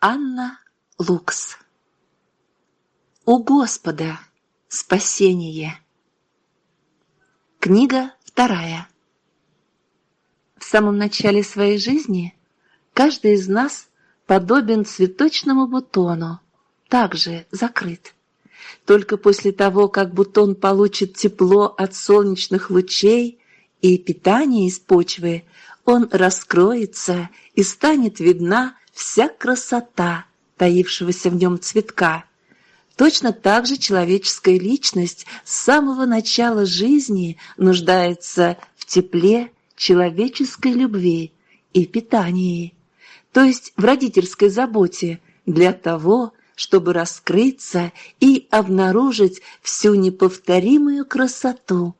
Анна Лукс. У Господа спасение! Книга вторая. В самом начале своей жизни каждый из нас подобен цветочному бутону, также закрыт. Только после того, как бутон получит тепло от солнечных лучей и питание из почвы, он раскроется и станет видна вся красота таившегося в нем цветка. Точно так же человеческая личность с самого начала жизни нуждается в тепле человеческой любви и питании, то есть в родительской заботе для того, чтобы раскрыться и обнаружить всю неповторимую красоту,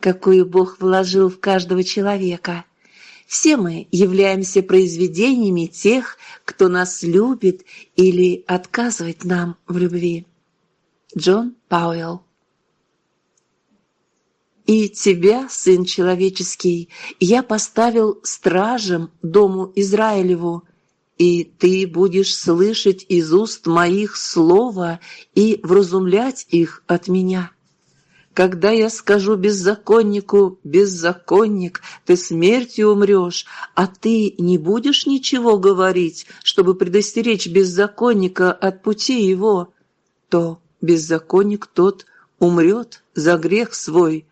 какую Бог вложил в каждого человека – все мы являемся произведениями тех, кто нас любит или отказывает нам в любви. Джон Пауэлл «И тебя, Сын Человеческий, я поставил стражем Дому Израилеву, и ты будешь слышать из уст моих слова и вразумлять их от меня». Когда я скажу беззаконнику, беззаконник, ты смертью умрешь, а ты не будешь ничего говорить, чтобы предостеречь беззаконника от пути его, то беззаконник тот умрет за грех свой,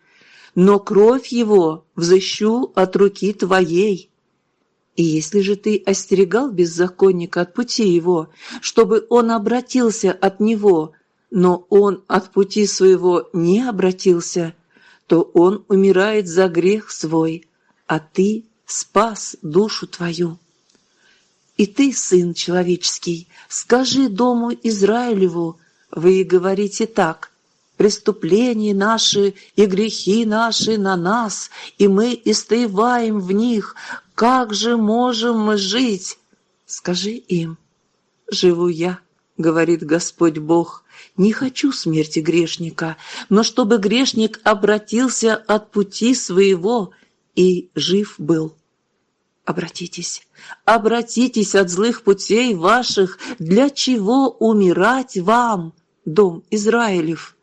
но кровь его взыщу от руки твоей. И если же ты остерегал беззаконника от пути его, чтобы он обратился от него – но он от пути своего не обратился, то он умирает за грех свой, а ты спас душу твою. И ты, сын человеческий, скажи дому Израилеву, вы говорите так, преступления наши и грехи наши на нас, и мы истаиваем в них, как же можем мы жить? Скажи им, живу я, говорит Господь Бог, не хочу смерти грешника, но чтобы грешник обратился от пути своего и жив был. Обратитесь, обратитесь от злых путей ваших, для чего умирать вам, дом Израилев?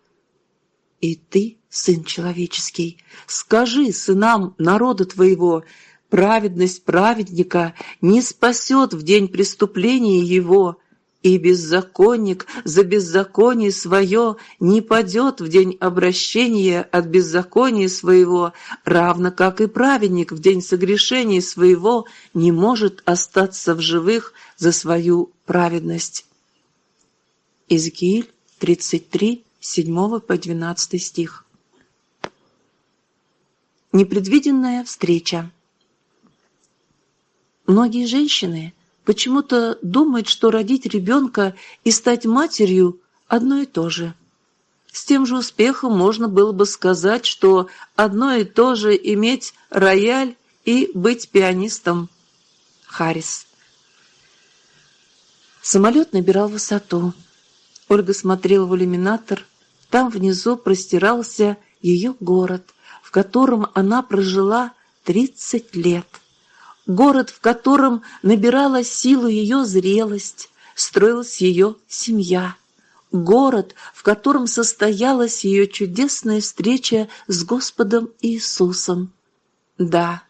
И ты, сын человеческий, скажи сынам народа твоего, праведность праведника не спасет в день преступления его, и беззаконник за беззаконие свое не падет в день обращения от беззакония своего, равно как и праведник в день согрешения своего не может остаться в живых за свою праведность. Иезекииль 33, 7 по 12 стих. Непредвиденная встреча. Многие женщины – почему-то думает, что родить ребенка и стать матерью – одно и то же. С тем же успехом можно было бы сказать, что одно и то же иметь рояль и быть пианистом. Харрис. Самолет набирал высоту. Ольга смотрела в иллюминатор. Там внизу простирался ее город, в котором она прожила 30 лет город, в котором набирала силу ее зрелость, строилась ее семья, город, в котором состоялась ее чудесная встреча с Господом Иисусом. Да,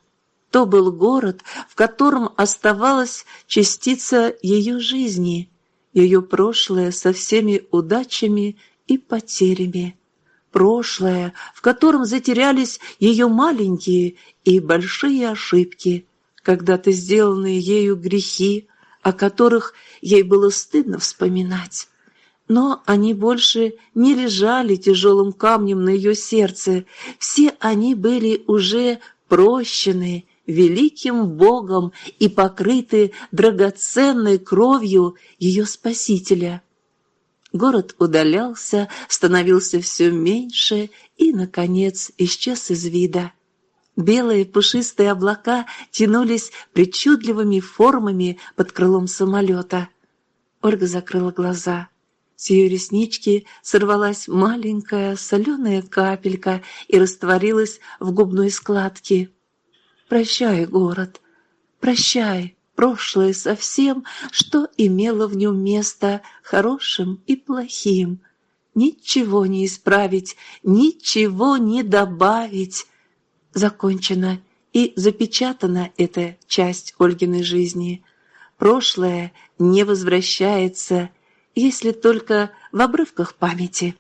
то был город, в котором оставалась частица ее жизни, ее прошлое со всеми удачами и потерями, прошлое, в котором затерялись ее маленькие и большие ошибки, когда-то сделанные ею грехи, о которых ей было стыдно вспоминать. Но они больше не лежали тяжелым камнем на ее сердце, все они были уже прощены великим Богом и покрыты драгоценной кровью ее Спасителя. Город удалялся, становился все меньше и, наконец, исчез из вида. Белые пушистые облака тянулись причудливыми формами под крылом самолета. Ольга закрыла глаза. С ее реснички сорвалась маленькая соленая капелька и растворилась в губной складке. «Прощай, город! Прощай, прошлое со всем, что имело в нем место хорошим и плохим. Ничего не исправить, ничего не добавить. Закончена и запечатана эта часть Ольгиной жизни. Прошлое не возвращается, если только в обрывках памяти.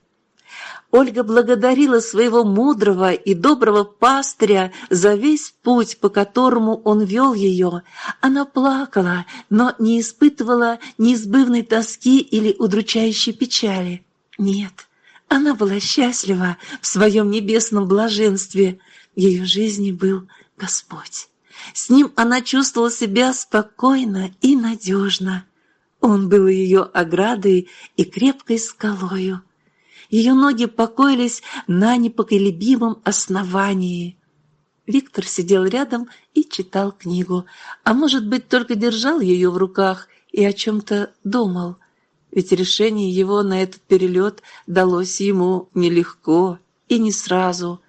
Ольга благодарила своего мудрого и доброго пастыря за весь путь, по которому он вел ее. Она плакала, но не испытывала неизбывной тоски или удручающей печали. Нет, она была счастлива в своем небесном блаженстве. Ее жизни был Господь. С ним она чувствовала себя спокойно и надежно. Он был ее оградой и крепкой скалою. Ее ноги покоились на непоколебимом основании. Виктор сидел рядом и читал книгу, а может быть, только держал ее в руках и о чем-то думал. Ведь решение его на этот перелет далось ему нелегко и не сразу.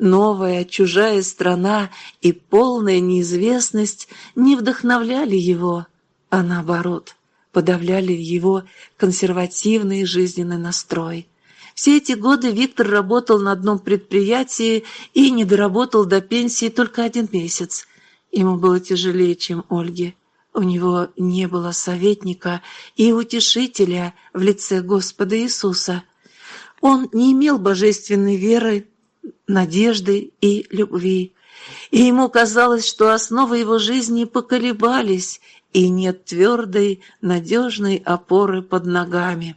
Новая чужая страна и полная неизвестность не вдохновляли его, а наоборот, подавляли его консервативный жизненный настрой. Все эти годы Виктор работал на одном предприятии и не доработал до пенсии только один месяц. Ему было тяжелее, чем Ольге. У него не было советника и утешителя в лице Господа Иисуса. Он не имел божественной веры, надежды и любви. И ему казалось, что основы его жизни поколебались, и нет твердой, надежной опоры под ногами.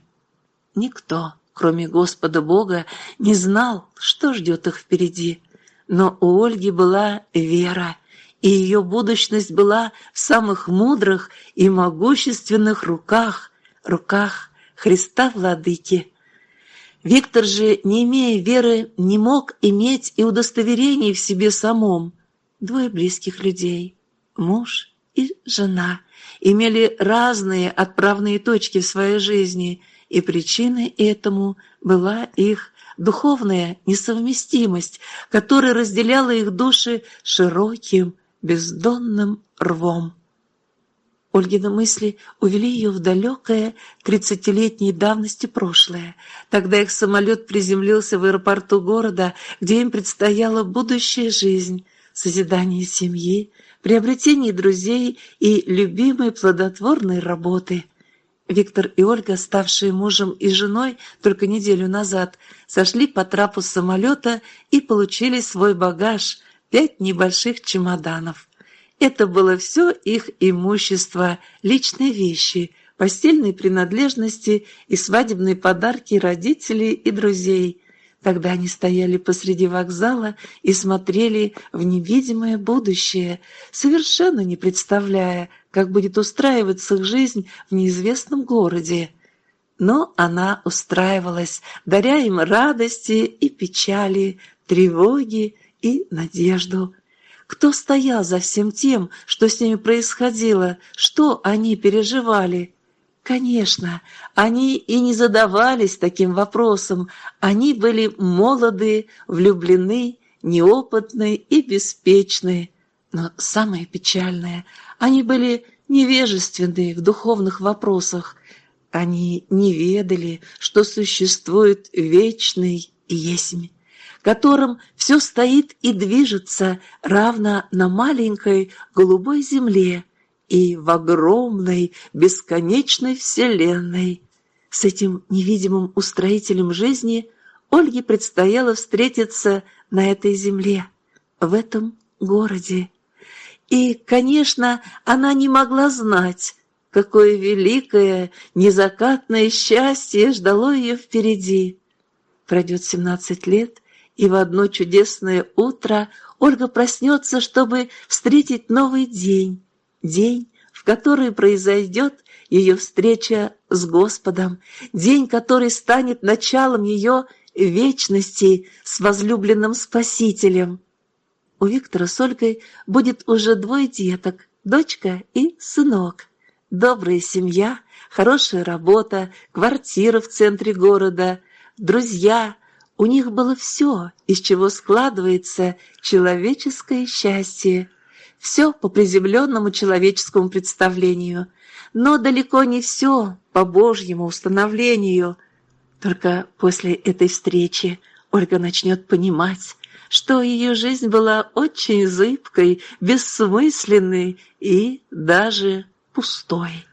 Никто кроме Господа Бога, не знал, что ждет их впереди. Но у Ольги была вера, и ее будущность была в самых мудрых и могущественных руках, руках Христа Владыки. Виктор же, не имея веры, не мог иметь и удостоверений в себе самом. Двое близких людей, муж и жена, имели разные отправные точки в своей жизни – и причиной этому была их духовная несовместимость, которая разделяла их души широким, бездонным рвом. Ольгины мысли увели ее в далекое тридцатилетней давности прошлое. Тогда их самолет приземлился в аэропорту города, где им предстояла будущая жизнь, созидание семьи, приобретение друзей и любимой плодотворной работы – Виктор и Ольга, ставшие мужем и женой только неделю назад, сошли по трапу самолета и получили свой багаж – пять небольших чемоданов. Это было все их имущество, личные вещи, постельные принадлежности и свадебные подарки родителей и друзей. Тогда они стояли посреди вокзала и смотрели в невидимое будущее, совершенно не представляя, как будет устраиваться их жизнь в неизвестном городе. Но она устраивалась, даря им радости и печали, тревоги и надежду. Кто стоял за всем тем, что с ними происходило, что они переживали? Конечно, они и не задавались таким вопросом. Они были молоды, влюблены, неопытны и беспечны. Но самое печальное, они были невежественны в духовных вопросах. Они не ведали, что существует вечный есмь, которым все стоит и движется равно на маленькой голубой земле и в огромной бесконечной вселенной. С этим невидимым устроителем жизни Ольге предстояло встретиться на этой земле, в этом городе. И, конечно, она не могла знать, какое великое, незакатное счастье ждало ее впереди. Пройдет семнадцать лет, и в одно чудесное утро Ольга проснется, чтобы встретить новый день, день, в который произойдет ее встреча с Господом, день, который станет началом ее вечности с возлюбленным Спасителем. У Виктора с Ольгой будет уже двое деток, дочка и сынок. Добрая семья, хорошая работа, квартира в центре города, друзья. У них было все, из чего складывается человеческое счастье. Все по приземленному человеческому представлению, но далеко не все по Божьему установлению. Только после этой встречи Ольга начнет понимать, что ее жизнь была очень зыбкой, бессмысленной и даже пустой,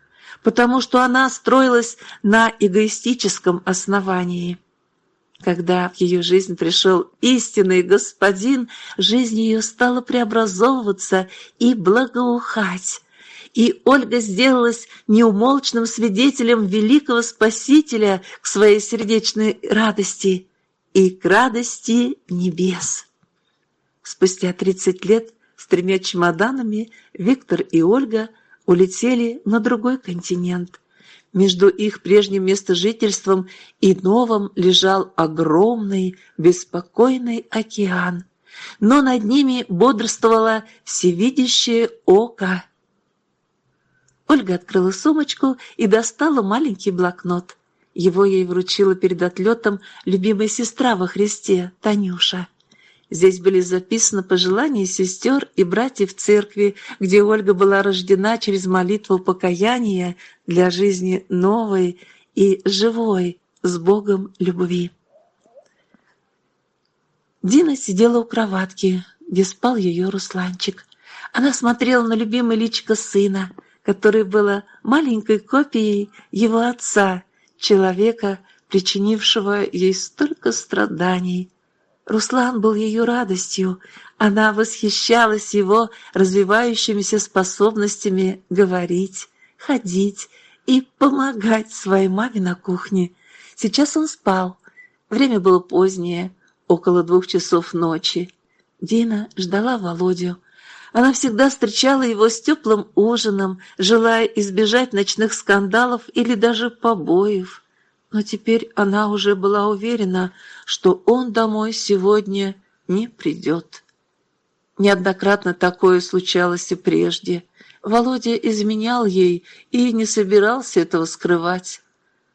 потому что она строилась на эгоистическом основании. Когда в ее жизнь пришел истинный господин, жизнь ее стала преобразовываться и благоухать. И Ольга сделалась неумолчным свидетелем великого Спасителя к своей сердечной радости и к радости небес. Спустя 30 лет с тремя чемоданами Виктор и Ольга улетели на другой континент. Между их прежним местожительством и новым лежал огромный, беспокойный океан, но над ними бодрствовало всевидящее око. Ольга открыла сумочку и достала маленький блокнот. Его ей вручила перед отлетом любимая сестра во Христе, Танюша. Здесь были записаны пожелания сестер и братьев церкви, где Ольга была рождена через молитву покаяния для жизни новой и живой с Богом любви. Дина сидела у кроватки, где спал ее Русланчик. Она смотрела на любимое личико сына, который было маленькой копией его отца, человека, причинившего ей столько страданий. Руслан был ее радостью. Она восхищалась его развивающимися способностями говорить, ходить и помогать своей маме на кухне. Сейчас он спал. Время было позднее, около двух часов ночи. Дина ждала Володю. Она всегда встречала его с теплым ужином, желая избежать ночных скандалов или даже побоев. Но теперь она уже была уверена, что он домой сегодня не придет. Неоднократно такое случалось и прежде. Володя изменял ей и не собирался этого скрывать.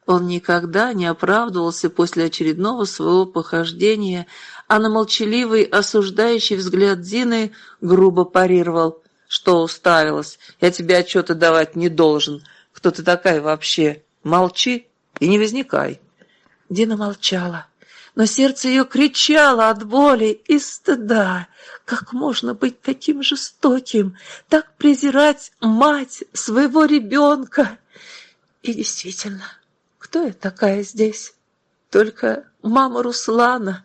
Он никогда не оправдывался после очередного своего похождения, а на молчаливый, осуждающий взгляд Дины грубо парировал. «Что уставилась? Я тебе отчеты давать не должен. Кто ты такая вообще? Молчи и не возникай». Дина молчала, но сердце ее кричало от боли и стыда. Как можно быть таким жестоким, так презирать мать своего ребенка? И действительно, кто я такая здесь? Только мама Руслана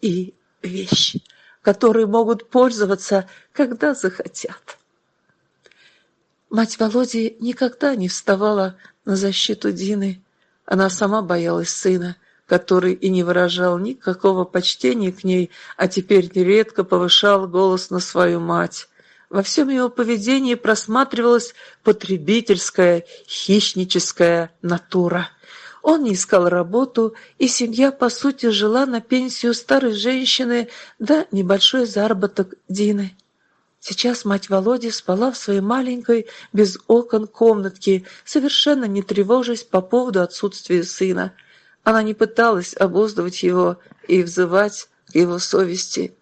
и вещи, которые могут пользоваться, когда захотят. Мать Володи никогда не вставала на защиту Дины, она сама боялась сына, который и не выражал никакого почтения к ней, а теперь нередко повышал голос на свою мать. Во всем его поведении просматривалась потребительская, хищническая натура. Он не искал работу, и семья, по сути, жила на пенсию старой женщины да небольшой заработок Дины. Сейчас мать Володи спала в своей маленькой, без окон комнатке, совершенно не тревожась по поводу отсутствия сына. Она не пыталась обуздывать его и взывать к его совести.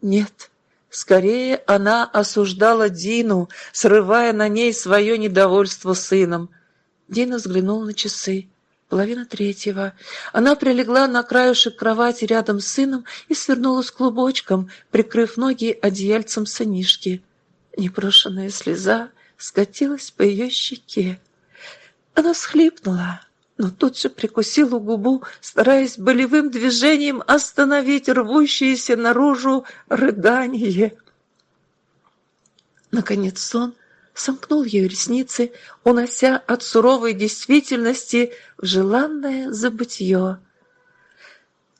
Нет, скорее она осуждала Дину, срывая на ней свое недовольство сыном. Дина взглянула на часы. Половина третьего. Она прилегла на краешек кровати рядом с сыном и свернулась клубочком, прикрыв ноги одеяльцем сынишки. Непрошенная слеза скатилась по ее щеке. Она всхлипнула, но тут же прикусила губу, стараясь болевым движением остановить рвущееся наружу рыдание. Наконец сон сомкнул ее ресницы, унося от суровой действительности в желанное забытье.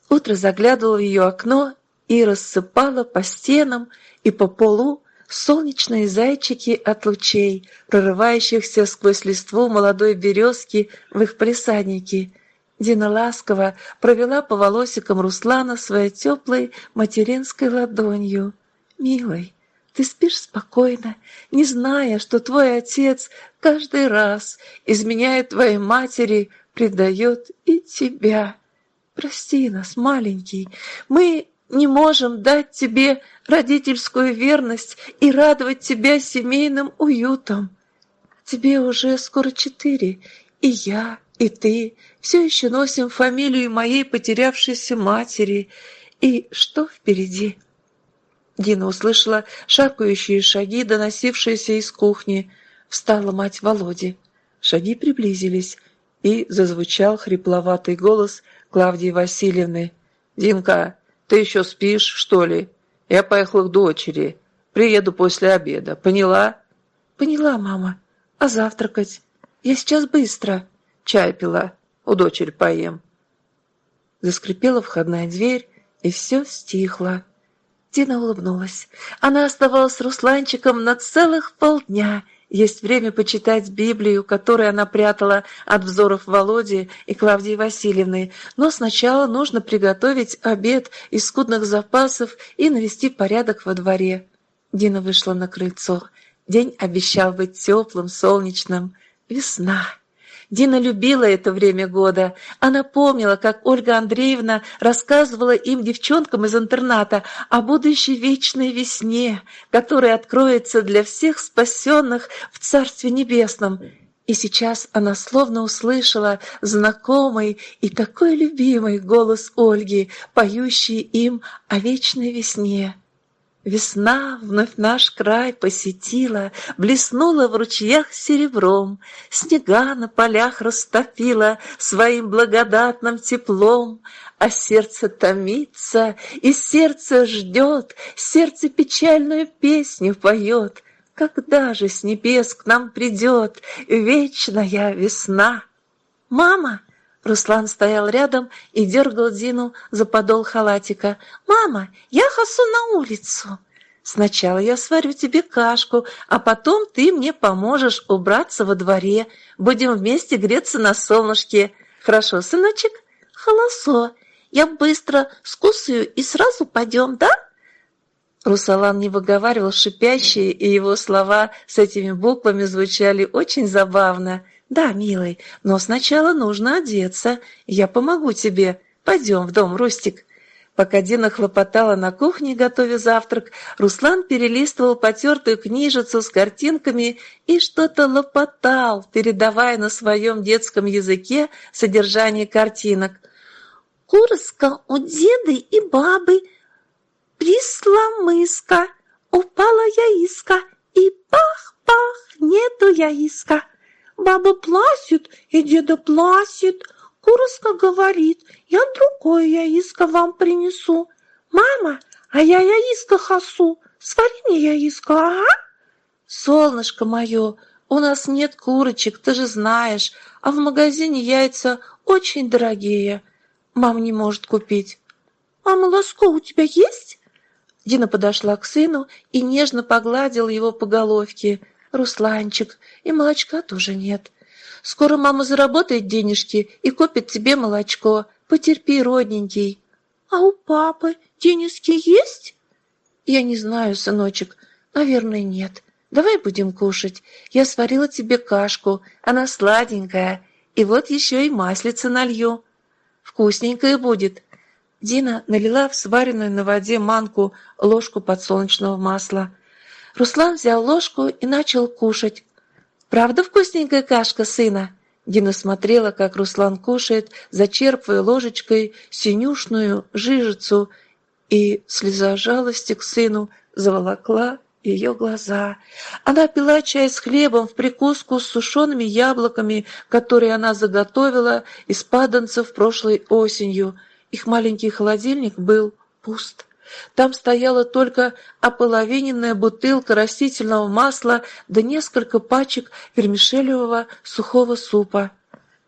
Утро заглядывало в ее окно и рассыпало по стенам и по полу солнечные зайчики от лучей, прорывающихся сквозь листву молодой березки в их палисаднике. Дина ласково провела по волосикам Руслана своей теплой материнской ладонью. «Милый, ты спишь спокойно, не зная, что твой отец каждый раз, изменяя твоей матери, предает и тебя. Прости нас, маленький, мы не можем дать тебе родительскую верность и радовать тебя семейным уютом. Тебе уже скоро четыре, и я, и ты все еще носим фамилию моей потерявшейся матери. И что впереди?» Дина услышала шаркающие шаги, доносившиеся из кухни. Встала мать Володи. Шаги приблизились, и зазвучал хрипловатый голос Клавдии Васильевны. «Динка, ты еще спишь, что ли? Я поехала к дочери. Приеду после обеда. Поняла?» «Поняла, мама. А завтракать? Я сейчас быстро». «Чай пила. У дочери поем». Заскрипела входная дверь, и все стихло. Дина улыбнулась. Она оставалась с Русланчиком на целых полдня. Есть время почитать Библию, которую она прятала от взоров Володи и Клавдии Васильевны. Но сначала нужно приготовить обед из скудных запасов и навести порядок во дворе. Дина вышла на крыльцо. День обещал быть теплым, солнечным. Весна. Дина любила это время года. Она помнила, как Ольга Андреевна рассказывала им, девчонкам из интерната, о будущей вечной весне, которая откроется для всех спасенных в Царстве Небесном. И сейчас она словно услышала знакомый и такой любимый голос Ольги, поющий им о вечной весне. Весна вновь наш край посетила, Блеснула в ручьях серебром, Снега на полях растопила Своим благодатным теплом, А сердце томится, и сердце ждет, Сердце печальную песню поет. Когда же с небес к нам придет Вечная весна? «Мама!» Руслан стоял рядом и дергал Дину за подол халатика. «Мама, я хасу на улицу!» «Сначала я сварю тебе кашку, а потом ты мне поможешь убраться во дворе. Будем вместе греться на солнышке. Хорошо, сыночек?» «Холосо. Я быстро скусаю и сразу пойдем, да?» Русалан не выговаривал шипящие, и его слова с этими буквами звучали очень забавно – «Да, милый, но сначала нужно одеться. Я помогу тебе. Пойдем в дом, Рустик». Пока Дина хлопотала на кухне, готовя завтрак, Руслан перелистывал потертую книжицу с картинками и что-то лопотал, передавая на своем детском языке содержание картинок. «Курска у деды и бабы, присла мыска, упала яиска, и пах-пах, нету яиска». Баба плачет, и деда плачет. Куроска говорит, я другое яиска вам принесу. Мама, а я яиска хасу, свари мне яиска, ага? Солнышко мое, у нас нет курочек, ты же знаешь, а в магазине яйца очень дорогие. Мама не может купить. А молоко у тебя есть? Дина подошла к сыну и нежно погладила его по головке. Русланчик, и молочка тоже нет. Скоро мама заработает денежки и купит тебе молочко. Потерпи, родненький. А у папы денежки есть? Я не знаю, сыночек. Наверное, нет. Давай будем кушать. Я сварила тебе кашку. Она сладенькая. И вот еще и маслица налью. Вкусненькая будет. Дина налила в сваренную на воде манку ложку подсолнечного масла. Руслан взял ложку и начал кушать. «Правда вкусненькая кашка, сына?» Дина смотрела, как Руслан кушает, зачерпывая ложечкой синюшную жижицу, и слеза жалости к сыну заволокла ее глаза. Она пила чай с хлебом в прикуску с сушеными яблоками, которые она заготовила из паданцев прошлой осенью. Их маленький холодильник был пуст. Там стояла только ополовиненная бутылка растительного масла да несколько пачек вермишелевого сухого супа.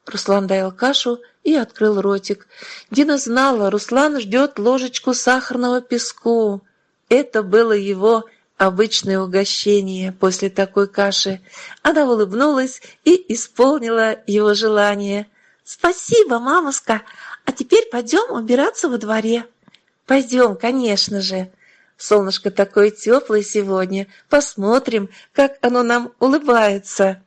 Руслан доел кашу и открыл ротик. Дина знала, Руслан ждет ложечку сахарного песку. Это было его обычное угощение после такой каши. Она улыбнулась и исполнила его желание. «Спасибо, мамушка, а теперь пойдем убираться во дворе». Пойдем, конечно же. Солнышко такое теплое сегодня. Посмотрим, как оно нам улыбается».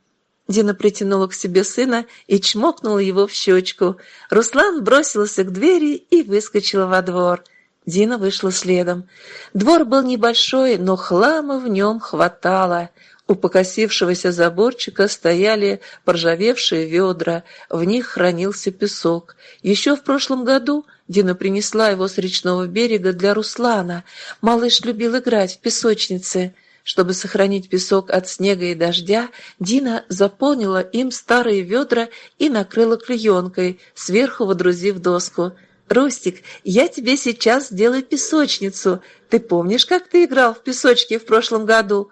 Дина притянула к себе сына и чмокнула его в щечку. Руслан бросился к двери и выскочил во двор. Дина вышла следом. Двор был небольшой, но хлама в нем хватало. У покосившегося заборчика стояли поржавевшие ведра, в них хранился песок. Еще в прошлом году Дина принесла его с речного берега для Руслана. Малыш любил играть в песочнице. Чтобы сохранить песок от снега и дождя, Дина заполнила им старые ведра и накрыла клеенкой, сверху водрузив доску. «Рустик, я тебе сейчас сделаю песочницу. Ты помнишь, как ты играл в песочке в прошлом году?»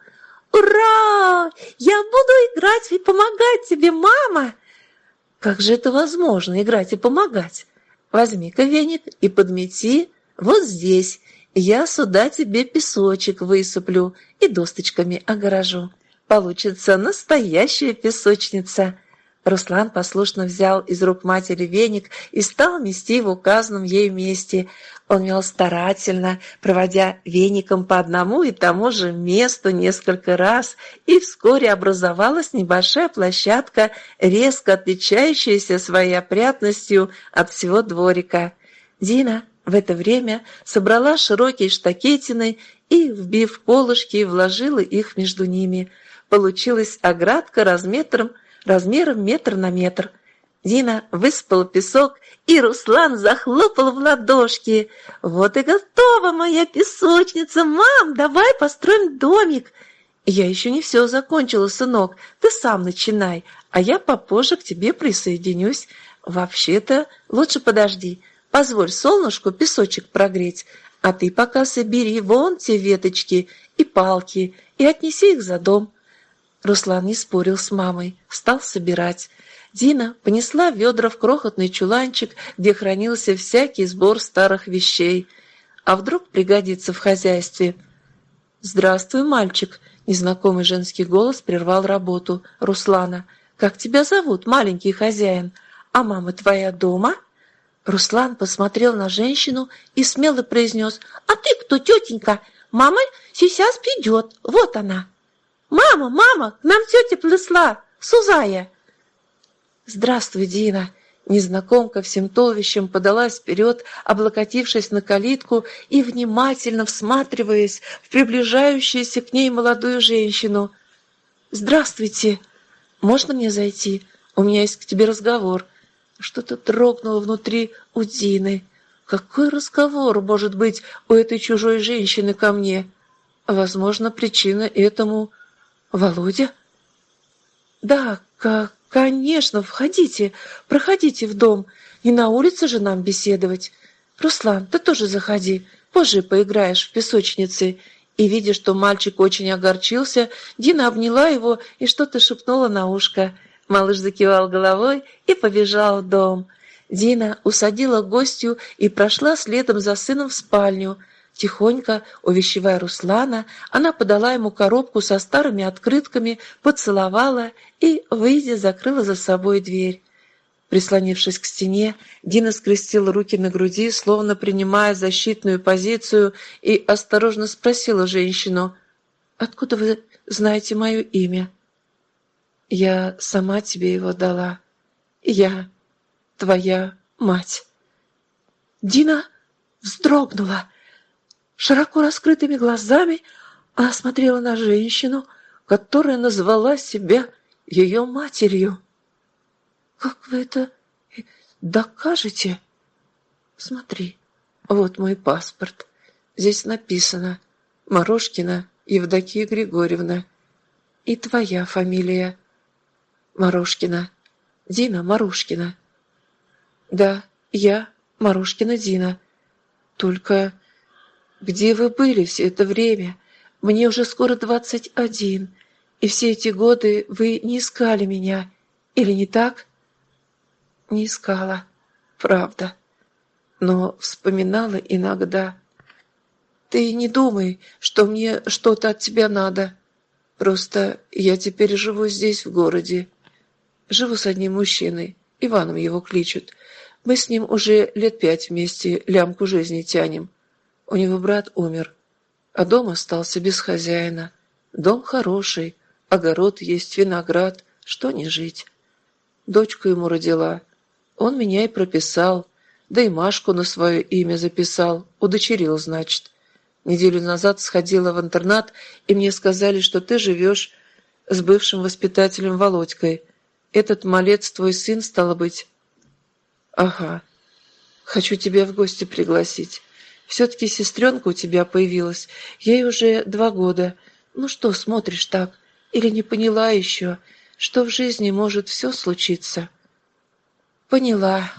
«Ура! Я буду играть и помогать тебе, мама!» «Как же это возможно, играть и помогать? Возьми-ка веник и подмети вот здесь. Я сюда тебе песочек высыплю и досточками огорожу. Получится настоящая песочница». Руслан послушно взял из рук матери веник и стал мести в указанном ею месте. Он мел старательно, проводя веником по одному и тому же месту несколько раз, и вскоре образовалась небольшая площадка, резко отличающаяся своей опрятностью от всего дворика. Дина в это время собрала широкие штакетины и, вбив колышки, вложила их между ними. Получилась оградка размером размером метр на метр. Дина высыпала песок, и Руслан захлопал в ладошки. «Вот и готова моя песочница! Мам, давай построим домик!» «Я еще не все закончила, сынок. Ты сам начинай, а я попозже к тебе присоединюсь. Вообще-то лучше подожди. Позволь солнышку песочек прогреть, а ты пока собери вон те веточки и палки и отнеси их за дом. Руслан не спорил с мамой, стал собирать. Дина понесла ведра в крохотный чуланчик, где хранился всякий сбор старых вещей. А вдруг пригодится в хозяйстве? «Здравствуй, мальчик!» Незнакомый женский голос прервал работу Руслана. «Как тебя зовут, маленький хозяин? А мама твоя дома?» Руслан посмотрел на женщину и смело произнес. «А ты кто, тетенька? Мама сейчас придет, вот она!» «Мама, мама, к нам тетя плесла! Сузая!» «Здравствуй, Дина!» Незнакомка всем туловищем подалась вперед, облокотившись на калитку и внимательно всматриваясь в приближающуюся к ней молодую женщину. «Здравствуйте! Можно мне зайти? У меня есть к тебе разговор». Что-то трогнуло внутри у Дины. Какой разговор может быть у этой чужой женщины ко мне? Возможно, причина этому «Володя?» «Да, конечно, входите, проходите в дом. Не на улице же нам беседовать. Руслан, ты тоже заходи, позже поиграешь в песочнице». И, видя, что мальчик очень огорчился, Дина обняла его и что-то шепнула на ушко. Малыш закивал головой и побежал в дом. Дина усадила гостью и прошла следом за сыном в спальню – Тихонько, увещевая Руслана, она подала ему коробку со старыми открытками, поцеловала и, выйдя, закрыла за собой дверь. Прислонившись к стене, Дина скрестила руки на груди, словно принимая защитную позицию, и осторожно спросила женщину, «Откуда вы знаете мое имя?» «Я сама тебе его дала. Я твоя мать». Дина вздрогнула. Широко раскрытыми глазами она смотрела на женщину, которая назвала себя ее матерью. «Как вы это докажете?» «Смотри, вот мой паспорт. Здесь написано Морошкина Евдокия Григорьевна. И твоя фамилия Морошкина. Дина Морошкина. Да, я Морошкина Дина. Только где вы были все это время? Мне уже скоро двадцать один, и все эти годы вы не искали меня, или не так? Не искала, правда, но вспоминала иногда. Ты не думай, что мне что-то от тебя надо. Просто я теперь живу здесь, в городе. Живу с одним мужчиной, Иваном его кличут. Мы с ним уже лет пять вместе лямку жизни тянем. У него брат умер, а дом остался без хозяина. Дом хороший, огород есть, виноград, что не жить. Дочку ему родила. Он меня и прописал. Да и Машку на свое имя записал. Удочерил, значит. Неделю назад сходила в интернат, и мне сказали, что ты живешь с бывшим воспитателем Володькой. Этот малец твой сын, стало быть? Ага. Хочу тебя в гости пригласить. Все-таки сестренка у тебя появилась. Ей уже два года. Ну что смотришь так? Или не поняла еще, что в жизни может все случиться? Поняла.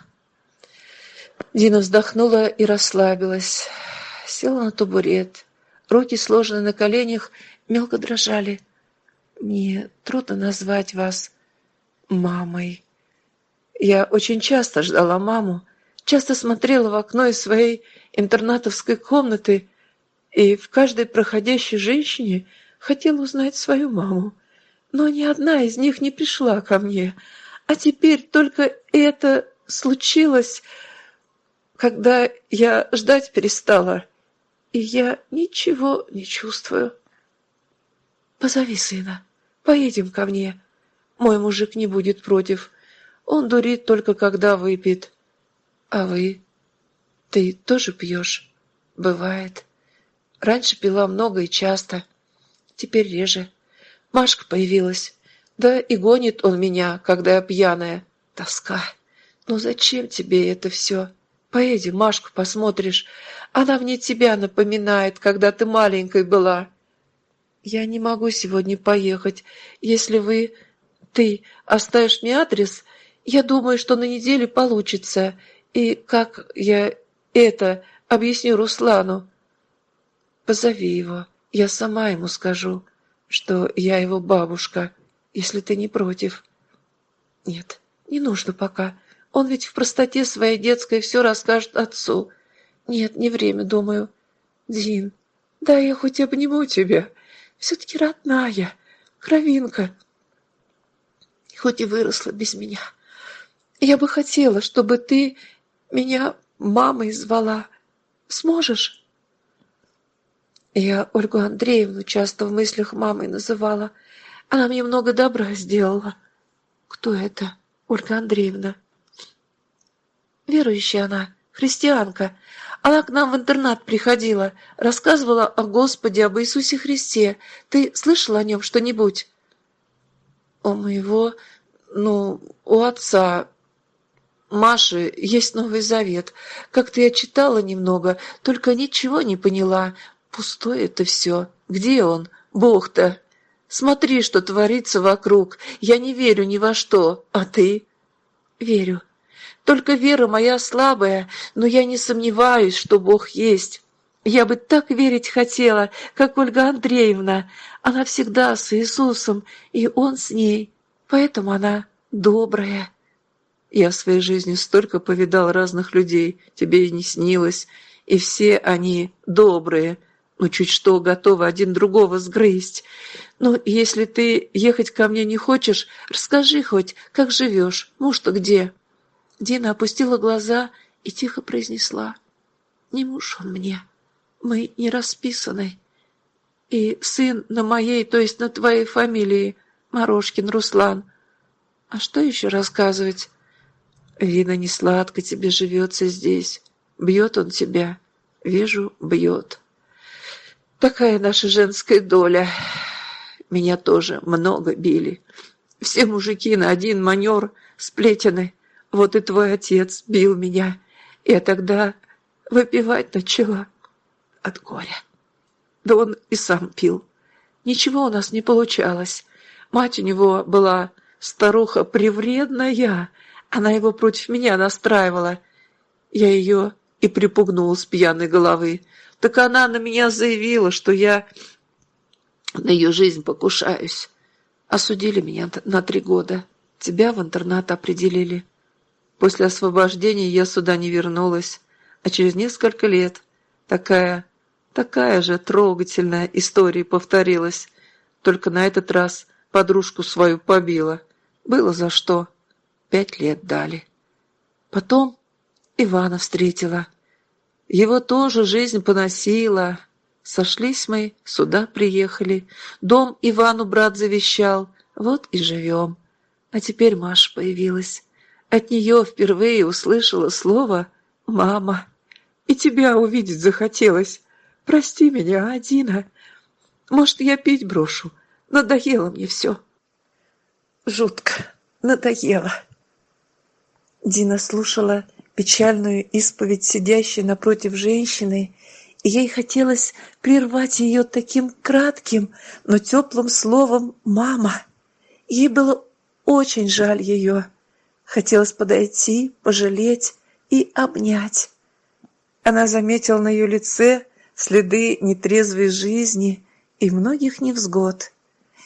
Дина вздохнула и расслабилась. Села на табурет. Руки, сложены на коленях, мелко дрожали. Мне трудно назвать вас мамой. Я очень часто ждала маму, часто смотрела в окно из своей интернатовской комнаты и в каждой проходящей женщине хотела узнать свою маму. Но ни одна из них не пришла ко мне. А теперь только это случилось, когда я ждать перестала, и я ничего не чувствую. Позови сына, поедем ко мне. Мой мужик не будет против. Он дурит только когда выпьет. А вы? Ты тоже пьешь? Бывает. Раньше пила много и часто. Теперь реже. Машка появилась. Да и гонит он меня, когда я пьяная. Тоска. Ну зачем тебе это все? Поедем, Машку посмотришь. Она мне тебя напоминает, когда ты маленькой была. Я не могу сегодня поехать. Если вы, ты, оставишь мне адрес, я думаю, что на неделе получится. И как я это объясню Руслану? Позови его. Я сама ему скажу, что я его бабушка, если ты не против. Нет, не нужно пока. Он ведь в простоте своей детской все расскажет отцу. Нет, не время, думаю. Дин, да я хоть обниму тебя. Все-таки родная, кровинка. Хоть и выросла без меня. Я бы хотела, чтобы ты меня мамой звала. Сможешь? Я Ольгу Андреевну часто в мыслях мамой называла. Она мне много добра сделала. Кто это, Ольга Андреевна? Верующая она, христианка. Она к нам в интернат приходила, рассказывала о Господе, об Иисусе Христе. Ты слышал о нем что-нибудь? У моего, ну, у отца, Маши, есть Новый Завет. Как-то я читала немного, только ничего не поняла. Пустое это все. Где он? Бог-то. Смотри, что творится вокруг. Я не верю ни во что. А ты? Верю. Только вера моя слабая, но я не сомневаюсь, что Бог есть. Я бы так верить хотела, как Ольга Андреевна. Она всегда с Иисусом, и Он с ней. Поэтому она добрая. Я в своей жизни столько повидал разных людей, тебе и не снилось, и все они добрые ну, чуть что готовы один другого сгрызть. Ну, если ты ехать ко мне не хочешь, расскажи хоть, как живешь, муж-то где?» Дина опустила глаза и тихо произнесла. «Не муж он мне, мы не расписаны. И сын на моей, то есть на твоей фамилии, Морошкин Руслан. А что еще рассказывать? Видно, не сладко тебе живется здесь. Бьет он тебя, вижу, бьет». Такая наша женская доля. Меня тоже много били. Все мужики на один манер сплетены. Вот и твой отец бил меня. Я тогда выпивать начала от горя. Да он и сам пил. Ничего у нас не получалось. Мать у него была старуха привредная. Она его против меня настраивала. Я ее и припугнул с пьяной головы. Так она на меня заявила, что я на ее жизнь покушаюсь. Осудили меня на три года. Тебя в интернат определили. После освобождения я сюда не вернулась. А через несколько лет такая, такая же трогательная история повторилась. Только на этот раз подружку свою побила. Было за что. Пять лет дали. Потом Ивана встретила. Его тоже жизнь поносила. Сошлись мы, сюда приехали. Дом Ивану брат завещал. Вот и живем. А теперь Маша появилась. От нее впервые услышала слово Мама, и тебя увидеть захотелось. Прости меня, Адина. Может, я пить брошу? Надоело мне все. Жутко надоело. Дина слушала печальную исповедь сидящей напротив женщины, и ей хотелось прервать ее таким кратким, но теплым словом «мама». Ей было очень жаль ее. Хотелось подойти, пожалеть и обнять. Она заметила на ее лице следы нетрезвой жизни и многих невзгод.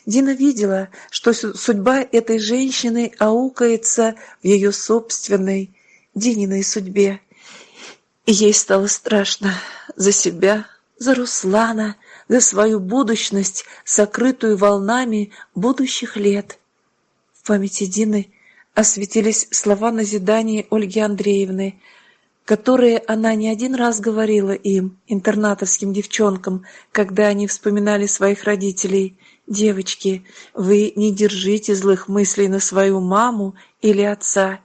Дина видела, что судьба этой женщины аукается в ее собственной, Дининой судьбе. И ей стало страшно за себя, за Руслана, за свою будущность, сокрытую волнами будущих лет. В памяти Дины осветились слова назидания Ольги Андреевны – которые она не один раз говорила им, интернатовским девчонкам, когда они вспоминали своих родителей. «Девочки, вы не держите злых мыслей на свою маму или отца.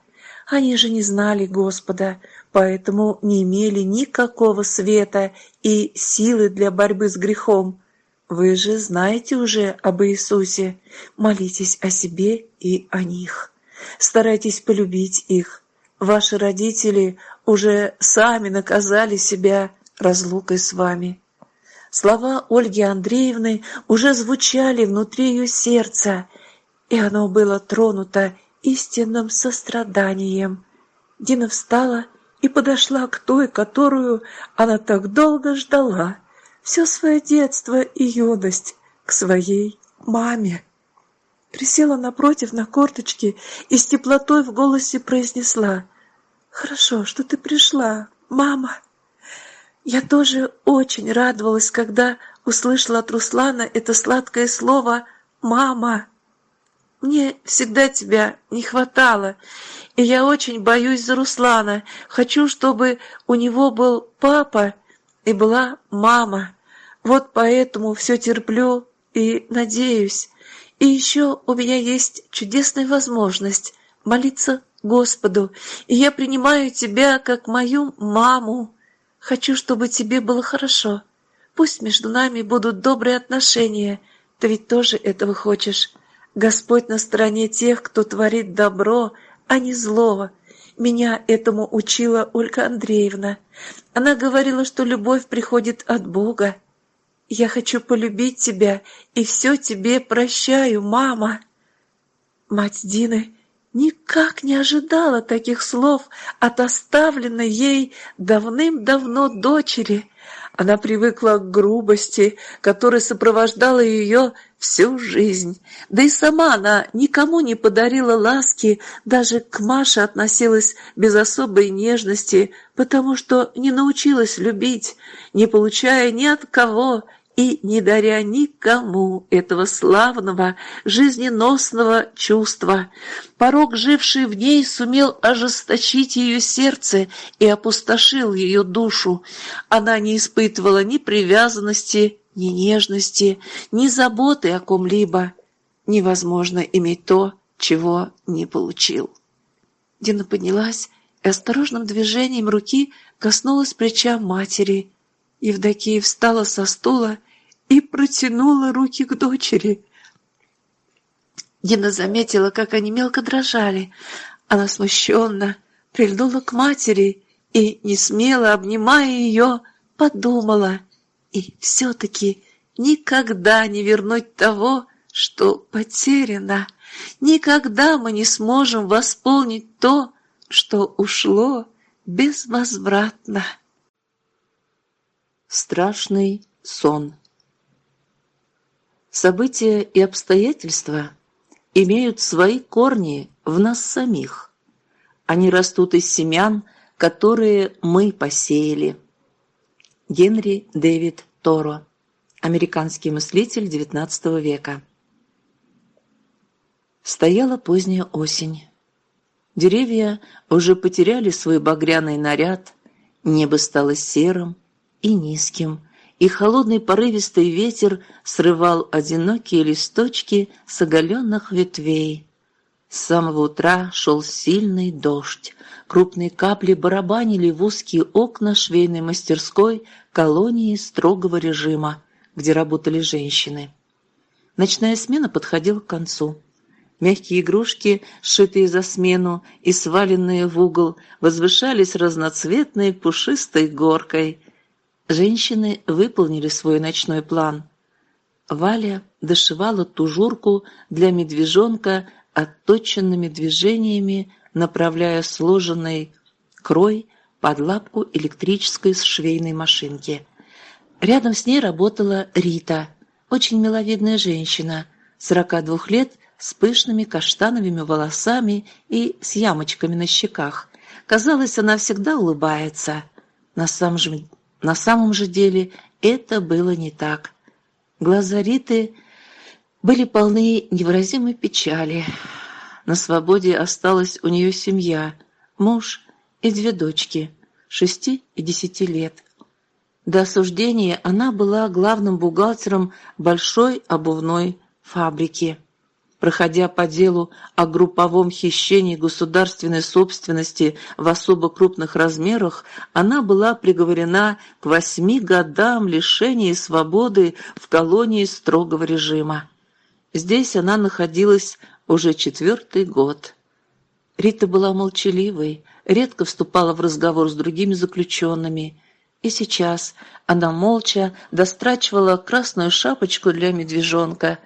Они же не знали Господа, поэтому не имели никакого света и силы для борьбы с грехом. Вы же знаете уже об Иисусе. Молитесь о себе и о них. Старайтесь полюбить их. Ваши родители уже сами наказали себя разлукой с вами. Слова Ольги Андреевны уже звучали внутри ее сердца, и оно было тронуто истинным состраданием. Дина встала и подошла к той, которую она так долго ждала, все свое детство и юность, к своей маме. Присела напротив на корточки и с теплотой в голосе произнесла «Хорошо, что ты пришла, мама». Я тоже очень радовалась, когда услышала от Руслана это сладкое слово «мама». Мне всегда тебя не хватало, и я очень боюсь за Руслана. Хочу, чтобы у него был папа и была мама. Вот поэтому все терплю и надеюсь. И еще у меня есть чудесная возможность молиться Господу, и я принимаю тебя как мою маму. Хочу, чтобы тебе было хорошо. Пусть между нами будут добрые отношения. Ты ведь тоже этого хочешь. Господь на стороне тех, кто творит добро, а не злого. Меня этому учила Ольга Андреевна. Она говорила, что любовь приходит от Бога. Я хочу полюбить тебя и все тебе прощаю, мама. Мать Дины никак не ожидала таких слов от оставленной ей давным-давно дочери. Она привыкла к грубости, которая сопровождала ее всю жизнь. Да и сама она никому не подарила ласки, даже к Маше относилась без особой нежности, потому что не научилась любить, не получая ни от кого и не даря никому этого славного, жизненосного чувства. Порог, живший в ней, сумел ожесточить ее сердце и опустошил ее душу. Она не испытывала ни привязанности, ни нежности, ни заботы о ком-либо. Невозможно иметь то, чего не получил. Дина поднялась и осторожным движением руки коснулась плеча матери – Евдокия встала со стула и протянула руки к дочери. Дина заметила, как они мелко дрожали. Она смущенно прильнула к матери и, не смело обнимая ее, подумала. И все-таки никогда не вернуть того, что потеряно. Никогда мы не сможем восполнить то, что ушло безвозвратно страшный сон. События и обстоятельства имеют свои корни в нас самих. Они растут из семян, которые мы посеяли. Генри Дэвид Торо, американский мыслитель XIX века. Стояла поздняя осень. Деревья уже потеряли свой багряный наряд, небо стало серым, и низким, и холодный порывистый ветер срывал одинокие листочки с оголенных ветвей. С самого утра шел сильный дождь. Крупные капли барабанили в узкие окна швейной мастерской колонии строгого режима, где работали женщины. Ночная смена подходила к концу. Мягкие игрушки, сшитые за смену и сваленные в угол, возвышались разноцветной пушистой горкой. Женщины выполнили свой ночной план. Валя дошивала тужурку для медвежонка отточенными движениями, направляя сложенный крой под лапку электрической швейной машинки. Рядом с ней работала Рита – очень миловидная женщина, 42 лет, с пышными каштановыми волосами и с ямочками на щеках. Казалось, она всегда улыбается. На самом же, на самом же деле это было не так. Глаза Риты были полны невыразимой печали. На свободе осталась у нее семья, муж и две дочки, шести и десяти лет. До осуждения она была главным бухгалтером большой обувной фабрики. Проходя по делу о групповом хищении государственной собственности в особо крупных размерах, она была приговорена к восьми годам лишения свободы в колонии строгого режима. Здесь она находилась уже четвертый год. Рита была молчаливой, редко вступала в разговор с другими заключенными – и сейчас она молча дострачивала красную шапочку для медвежонка.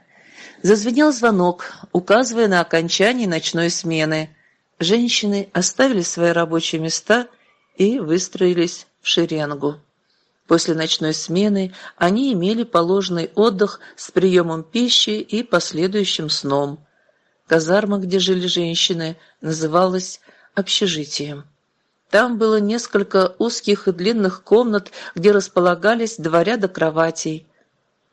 Зазвенел звонок, указывая на окончание ночной смены. Женщины оставили свои рабочие места и выстроились в шеренгу. После ночной смены они имели положенный отдых с приемом пищи и последующим сном. Казарма, где жили женщины, называлась общежитием. Там было несколько узких и длинных комнат, где располагались два ряда кроватей.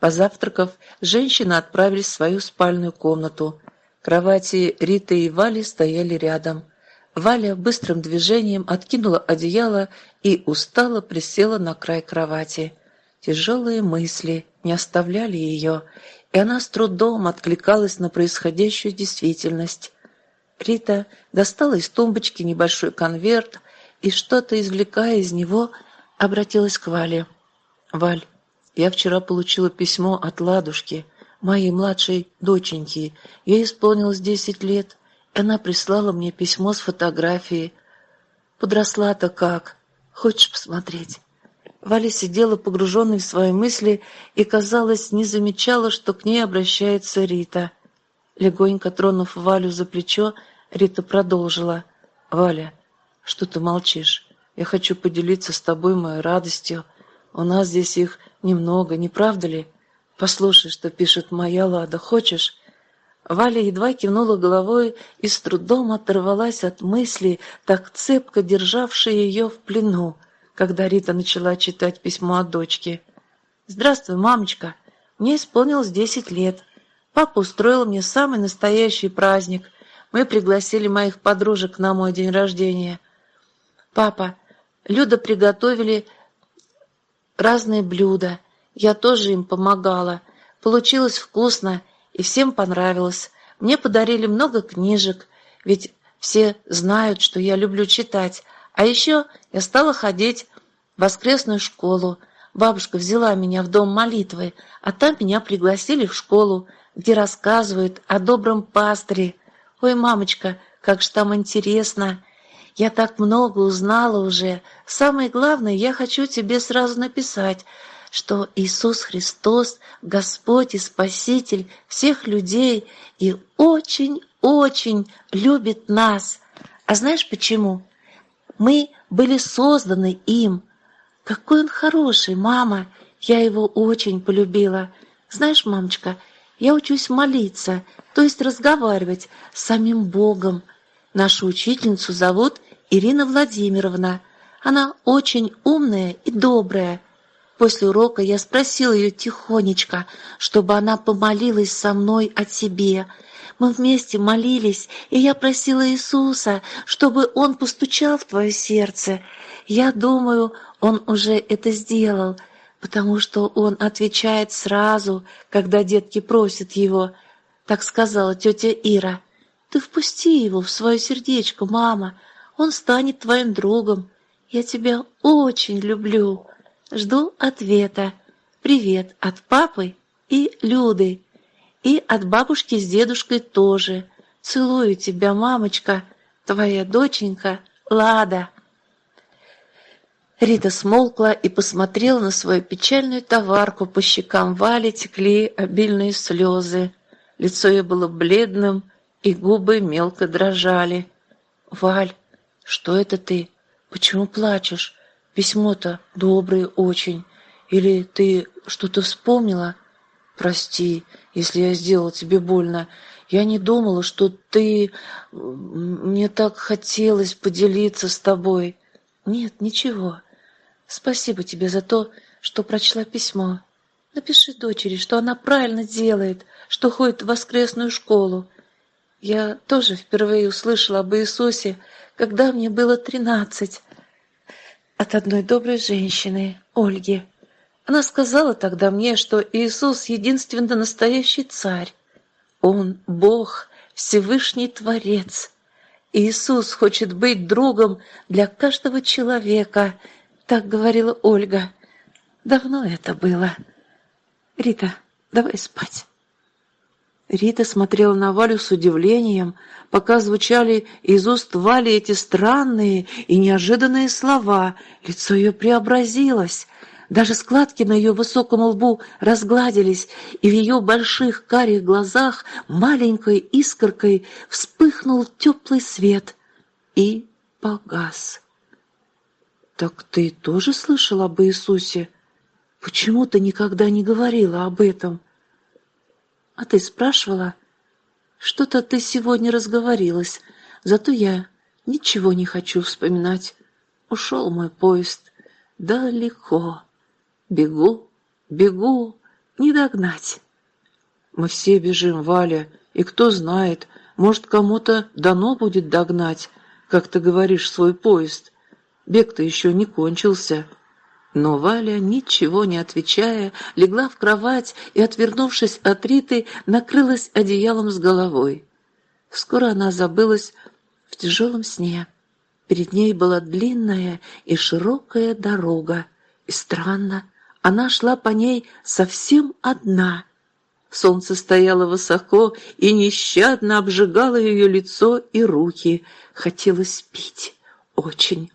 Позавтракав, женщины отправились в свою спальную комнату. Кровати Риты и Вали стояли рядом. Валя быстрым движением откинула одеяло и устало присела на край кровати. Тяжелые мысли не оставляли ее, и она с трудом откликалась на происходящую действительность. Рита достала из тумбочки небольшой конверт, и что-то извлекая из него, обратилась к Вале. «Валь, я вчера получила письмо от Ладушки, моей младшей доченьки. Ей исполнилось десять лет, она прислала мне письмо с фотографией. Подросла-то как? Хочешь посмотреть?» Валя сидела погруженной в свои мысли и, казалось, не замечала, что к ней обращается Рита. Легонько тронув Валю за плечо, Рита продолжила. «Валя, что ты молчишь? Я хочу поделиться с тобой моей радостью. У нас здесь их немного, не правда ли? Послушай, что пишет моя Лада. Хочешь?» Валя едва кивнула головой и с трудом оторвалась от мысли, так цепко державшей ее в плену, когда Рита начала читать письмо от дочки. «Здравствуй, мамочка. Мне исполнилось десять лет. Папа устроил мне самый настоящий праздник. Мы пригласили моих подружек на мой день рождения. «Папа, Люда приготовили разные блюда. Я тоже им помогала. Получилось вкусно и всем понравилось. Мне подарили много книжек, ведь все знают, что я люблю читать. А еще я стала ходить в воскресную школу. Бабушка взяла меня в дом молитвы, а там меня пригласили в школу, где рассказывают о добром пастыре. Ой, мамочка, как же там интересно!» Я так много узнала уже. Самое главное, я хочу тебе сразу написать, что Иисус Христос – Господь и Спаситель всех людей и очень-очень любит нас. А знаешь почему? Мы были созданы им. Какой он хороший, мама! Я его очень полюбила. Знаешь, мамочка, я учусь молиться, то есть разговаривать с самим Богом. Нашу учительницу зовут Ирина Владимировна. Она очень умная и добрая. После урока я спросила ее тихонечко, чтобы она помолилась со мной о тебе. Мы вместе молились, и я просила Иисуса, чтобы Он постучал в твое сердце. Я думаю, Он уже это сделал, потому что Он отвечает сразу, когда детки просят Его. Так сказала тетя Ира. Ты впусти его в свое сердечко, мама. Он станет твоим другом. Я тебя очень люблю. Жду ответа. Привет от папы и Люды. И от бабушки с дедушкой тоже. Целую тебя, мамочка, твоя доченька Лада. Рита смолкла и посмотрела на свою печальную товарку. По щекам Вали текли обильные слезы. Лицо ее было бледным, и губы мелко дрожали. «Валь, что это ты? Почему плачешь? Письмо-то доброе очень. Или ты что-то вспомнила? Прости, если я сделала тебе больно. Я не думала, что ты... Мне так хотелось поделиться с тобой. Нет, ничего. Спасибо тебе за то, что прочла письмо. Напиши дочери, что она правильно делает, что ходит в воскресную школу. Я тоже впервые услышала об Иисусе, когда мне было тринадцать, от одной доброй женщины, Ольги. Она сказала тогда мне, что Иисус единственно настоящий царь. Он Бог, Всевышний Творец. Иисус хочет быть другом для каждого человека – так говорила Ольга. Давно это было. Рита, давай спать. Рита смотрела на Валю с удивлением, пока звучали из уст Вали эти странные и неожиданные слова. Лицо ее преобразилось. Даже складки на ее высоком лбу разгладились, и в ее больших карих глазах маленькой искоркой вспыхнул теплый свет и погас. «Так ты тоже слышал об Иисусе? Почему ты никогда не говорила об этом?» «А ты спрашивала?» «Что-то ты сегодня разговорилась, зато я ничего не хочу вспоминать. Ушел мой поезд далеко. Бегу, бегу, не догнать». «Мы все бежим, Валя, и кто знает, может, кому-то дано будет догнать, как ты говоришь, свой поезд. Бег-то еще не кончился. Но Валя, ничего не отвечая, легла в кровать и, отвернувшись от Риты, накрылась одеялом с головой. Скоро она забылась в тяжелом сне. Перед ней была длинная и широкая дорога. И странно, она шла по ней совсем одна. Солнце стояло высоко и нещадно обжигало ее лицо и руки. Хотелось пить. Очень.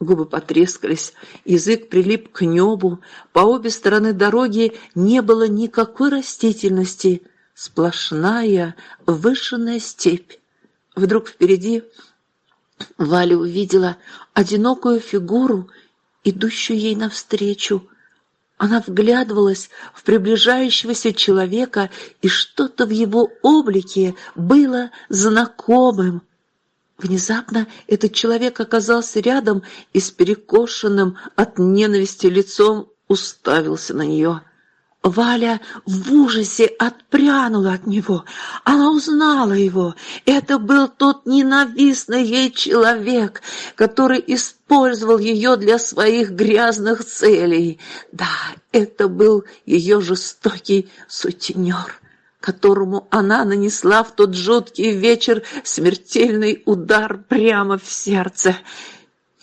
Губы потрескались, язык прилип к небу, по обе стороны дороги не было никакой растительности, сплошная вышенная степь. Вдруг впереди Валя увидела одинокую фигуру, идущую ей навстречу. Она вглядывалась в приближающегося человека, и что-то в его облике было знакомым. Внезапно этот человек оказался рядом и с перекошенным от ненависти лицом уставился на нее. Валя в ужасе отпрянула от него. Она узнала его. Это был тот ненавистный ей человек, который использовал ее для своих грязных целей. Да, это был ее жестокий сутенер которому она нанесла в тот жуткий вечер смертельный удар прямо в сердце.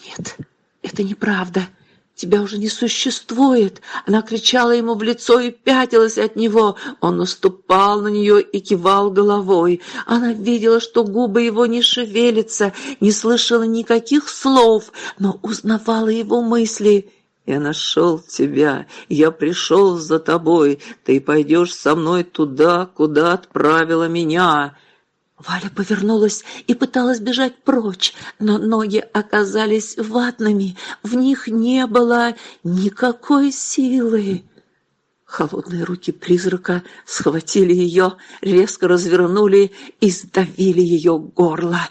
«Нет, это неправда. Тебя уже не существует!» Она кричала ему в лицо и пятилась от него. Он наступал на нее и кивал головой. Она видела, что губы его не шевелятся, не слышала никаких слов, но узнавала его мысли — я нашел тебя, я пришел за тобой, ты пойдешь со мной туда, куда отправила меня». Валя повернулась и пыталась бежать прочь, но ноги оказались ватными, в них не было никакой силы. Холодные руки призрака схватили ее, резко развернули и сдавили ее горло.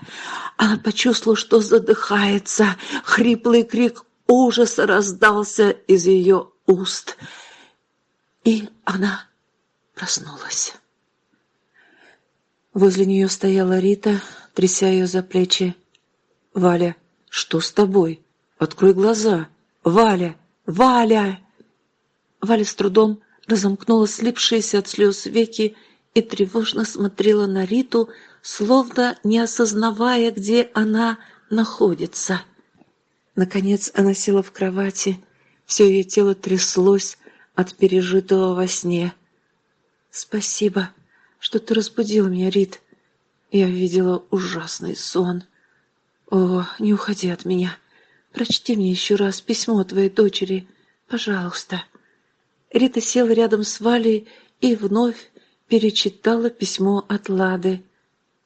Она почувствовала, что задыхается. Хриплый крик ужаса раздался из ее уст, и она проснулась. Возле нее стояла Рита, тряся ее за плечи. «Валя, что с тобой? Открой глаза! Валя! Валя!» Валя с трудом разомкнула слипшиеся от слез веки и тревожно смотрела на Риту словно не осознавая, где она находится. Наконец она села в кровати, все ее тело тряслось от пережитого во сне. «Спасибо, что ты разбудил меня, Рит. Я видела ужасный сон. О, не уходи от меня. Прочти мне еще раз письмо твоей дочери, пожалуйста». Рита села рядом с Валей и вновь перечитала письмо от Лады.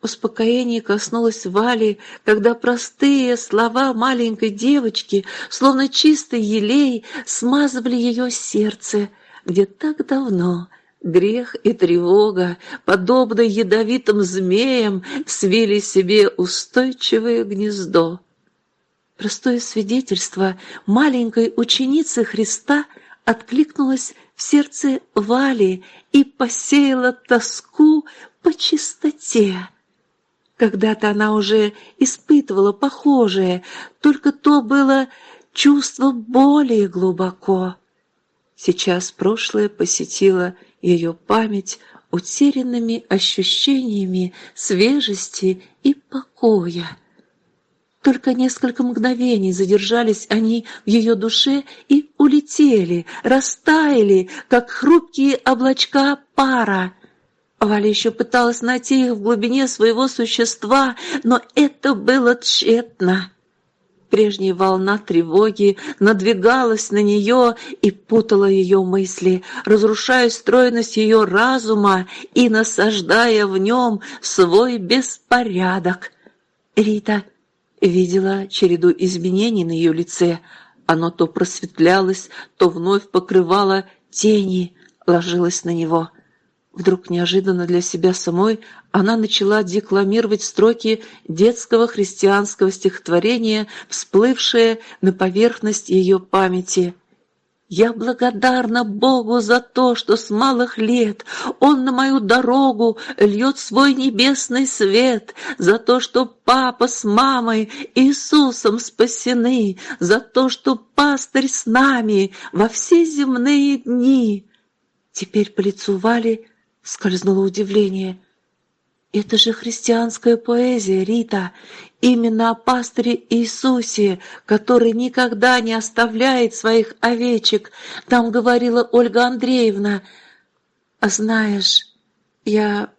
Успокоение коснулось Вали, когда простые слова маленькой девочки, словно чистый елей, смазывали ее сердце, где так давно грех и тревога, подобно ядовитым змеям, свели себе устойчивое гнездо. Простое свидетельство маленькой ученицы Христа откликнулось в сердце Вали и посеяло тоску по чистоте. Когда-то она уже испытывала похожее, только то было чувство более глубоко. Сейчас прошлое посетило ее память утерянными ощущениями свежести и покоя. Только несколько мгновений задержались они в ее душе и улетели, растаяли, как хрупкие облачка пара. Валя еще пыталась найти их в глубине своего существа, но это было тщетно. Прежняя волна тревоги надвигалась на нее и путала ее мысли, разрушая стройность ее разума и насаждая в нем свой беспорядок. Рита видела череду изменений на ее лице. Оно то просветлялось, то вновь покрывало тени, ложилось на него — Вдруг неожиданно для себя самой она начала декламировать строки детского христианского стихотворения, всплывшие на поверхность ее памяти. «Я благодарна Богу за то, что с малых лет Он на мою дорогу льет свой небесный свет, за то, что папа с мамой Иисусом спасены, за то, что пастырь с нами во все земные дни». Теперь по лицу Вали скользнуло удивление. «Это же христианская поэзия, Рита, именно о пастыре Иисусе, который никогда не оставляет своих овечек, там говорила Ольга Андреевна. А знаешь, я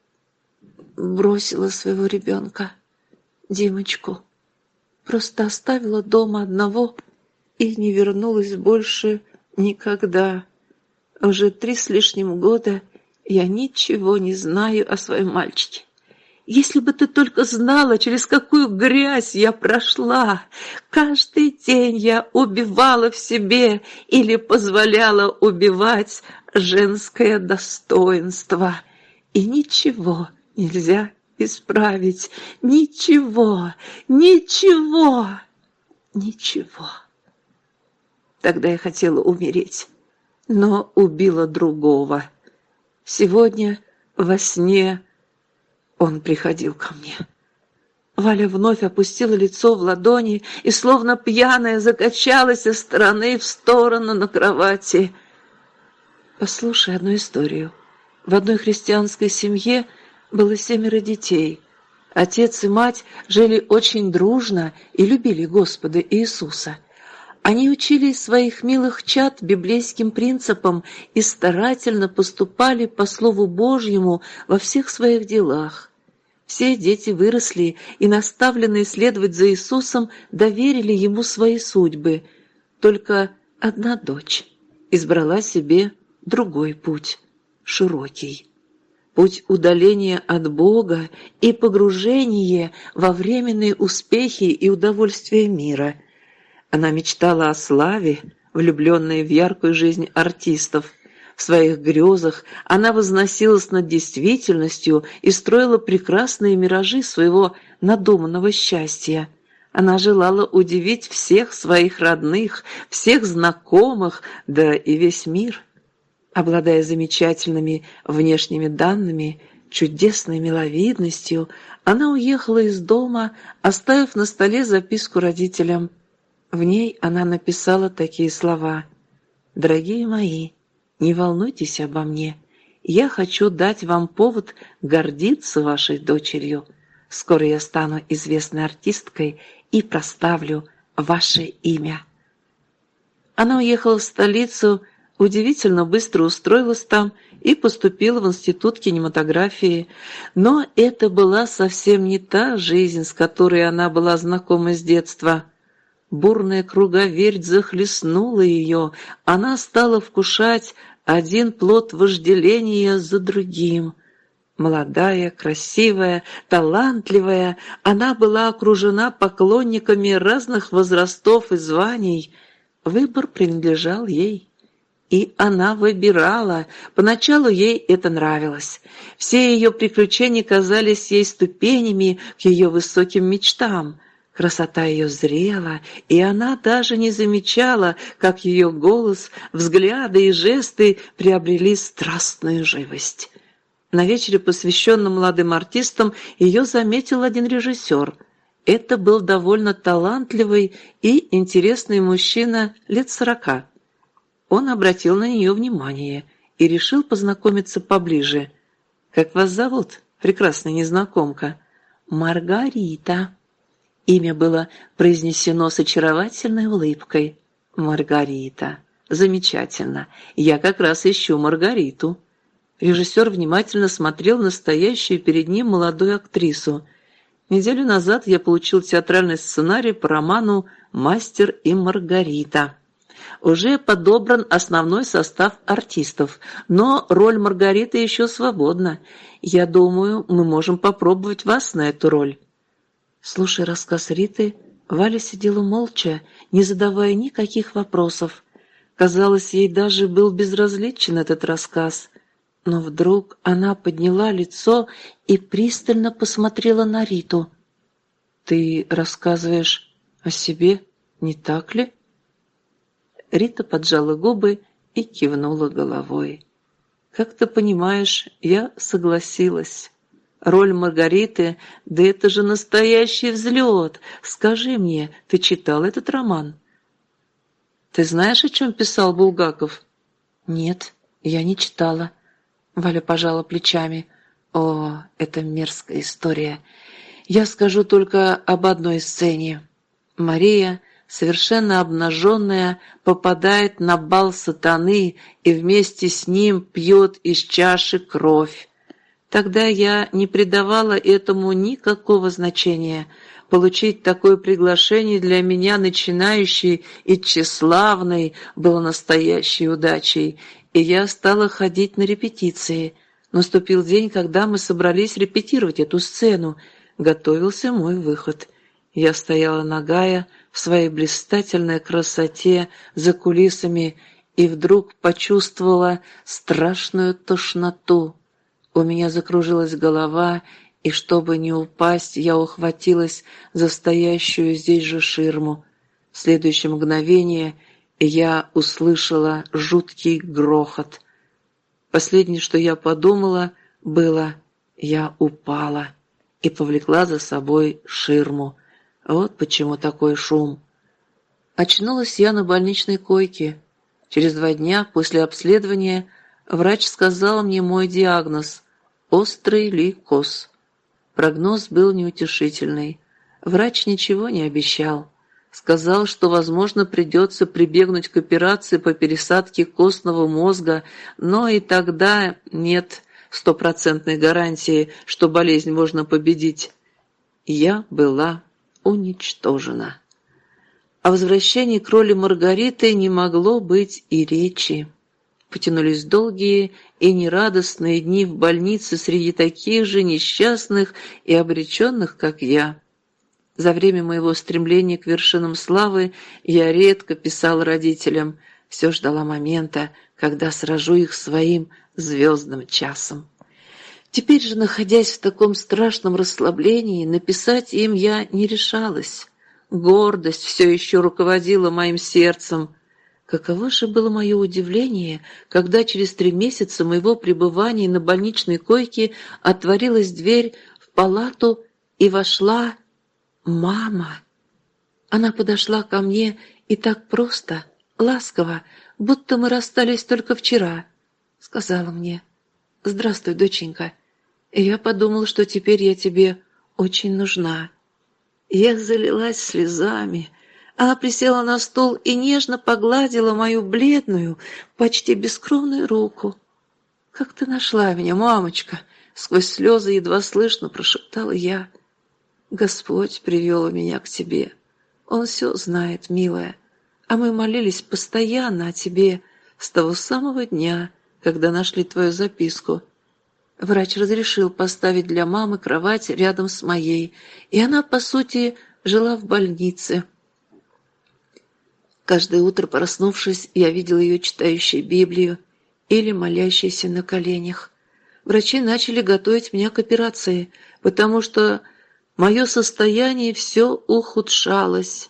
бросила своего ребенка, Димочку, просто оставила дома одного и не вернулась больше никогда. Уже три с лишним года я ничего не знаю о своем мальчике. Если бы ты только знала, через какую грязь я прошла. Каждый день я убивала в себе или позволяла убивать женское достоинство. И ничего нельзя исправить. Ничего, ничего, ничего. Тогда я хотела умереть, но убила другого. Сегодня во сне он приходил ко мне. Валя вновь опустила лицо в ладони и, словно пьяная, закачалась из стороны в сторону на кровати. Послушай одну историю. В одной христианской семье было семеро детей. Отец и мать жили очень дружно и любили Господа Иисуса – они учили своих милых чад библейским принципам и старательно поступали по Слову Божьему во всех своих делах. Все дети выросли и, наставленные следовать за Иисусом, доверили Ему свои судьбы. Только одна дочь избрала себе другой путь, широкий. Путь удаления от Бога и погружения во временные успехи и удовольствия мира – она мечтала о славе, влюбленная в яркую жизнь артистов. В своих грезах она возносилась над действительностью и строила прекрасные миражи своего надуманного счастья. Она желала удивить всех своих родных, всех знакомых, да и весь мир. Обладая замечательными внешними данными, чудесной миловидностью, она уехала из дома, оставив на столе записку родителям – в ней она написала такие слова. «Дорогие мои, не волнуйтесь обо мне. Я хочу дать вам повод гордиться вашей дочерью. Скоро я стану известной артисткой и проставлю ваше имя». Она уехала в столицу, удивительно быстро устроилась там и поступила в Институт кинематографии. Но это была совсем не та жизнь, с которой она была знакома с детства. Бурная круговерть захлестнула ее, она стала вкушать один плод вожделения за другим. Молодая, красивая, талантливая, она была окружена поклонниками разных возрастов и званий. Выбор принадлежал ей. И она выбирала. Поначалу ей это нравилось. Все ее приключения казались ей ступенями к ее высоким мечтам. Красота ее зрела, и она даже не замечала, как ее голос, взгляды и жесты приобрели страстную живость. На вечере, посвященном молодым артистам, ее заметил один режиссер. Это был довольно талантливый и интересный мужчина лет сорока. Он обратил на нее внимание и решил познакомиться поближе. «Как вас зовут, прекрасная незнакомка?» «Маргарита». Имя было произнесено с очаровательной улыбкой. «Маргарита. Замечательно. Я как раз ищу Маргариту». Режиссер внимательно смотрел на стоящую перед ним молодую актрису. Неделю назад я получил театральный сценарий по роману «Мастер и Маргарита». Уже подобран основной состав артистов, но роль Маргариты еще свободна. Я думаю, мы можем попробовать вас на эту роль. Слушая рассказ Риты, Валя сидела молча, не задавая никаких вопросов. Казалось, ей даже был безразличен этот рассказ. Но вдруг она подняла лицо и пристально посмотрела на Риту. «Ты рассказываешь о себе, не так ли?» Рита поджала губы и кивнула головой. «Как ты понимаешь, я согласилась». Роль Маргариты, да это же настоящий взлет. Скажи мне, ты читал этот роман? Ты знаешь, о чем писал Булгаков? Нет, я не читала. Валя пожала плечами. О, это мерзкая история. Я скажу только об одной сцене. Мария, совершенно обнаженная, попадает на бал сатаны и вместе с ним пьет из чаши кровь. Тогда я не придавала этому никакого значения. Получить такое приглашение для меня, начинающей и тщеславной, было настоящей удачей, и я стала ходить на репетиции. Наступил день, когда мы собрались репетировать эту сцену. Готовился мой выход. Я стояла нагая в своей блистательной красоте за кулисами и вдруг почувствовала страшную тошноту. У меня закружилась голова, и чтобы не упасть, я ухватилась за стоящую здесь же ширму. В следующее мгновение я услышала жуткий грохот. Последнее, что я подумала, было «я упала» и повлекла за собой ширму. Вот почему такой шум. Очнулась я на больничной койке. Через два дня после обследования – Врач сказал мне мой диагноз – острый лейкоз. Прогноз был неутешительный. Врач ничего не обещал. Сказал, что, возможно, придется прибегнуть к операции по пересадке костного мозга, но и тогда нет стопроцентной гарантии, что болезнь можно победить. Я была уничтожена. О возвращении к роли Маргариты не могло быть и речи. Потянулись долгие и нерадостные дни в больнице среди таких же несчастных и обреченных, как я. За время моего стремления к вершинам славы я редко писал родителям, все ждала момента, когда сражу их своим звездным часом. Теперь же, находясь в таком страшном расслаблении, написать им я не решалась. Гордость все еще руководила моим сердцем – Каково же было мое удивление, когда через три месяца моего пребывания на больничной койке отворилась дверь в палату и вошла мама. Она подошла ко мне и так просто, ласково, будто мы расстались только вчера, сказала мне «Здравствуй, доченька. Я подумал, что теперь я тебе очень нужна. Я залилась слезами. Она присела на стол и нежно погладила мою бледную, почти бескровную руку. «Как ты нашла меня, мамочка?» Сквозь слезы едва слышно прошептала я. «Господь привел меня к тебе. Он все знает, милая. А мы молились постоянно о тебе с того самого дня, когда нашли твою записку. Врач разрешил поставить для мамы кровать рядом с моей, и она, по сути, жила в больнице. Каждое утро, проснувшись, я видел ее читающей Библию или молящейся на коленях. Врачи начали готовить меня к операции, потому что мое состояние все ухудшалось.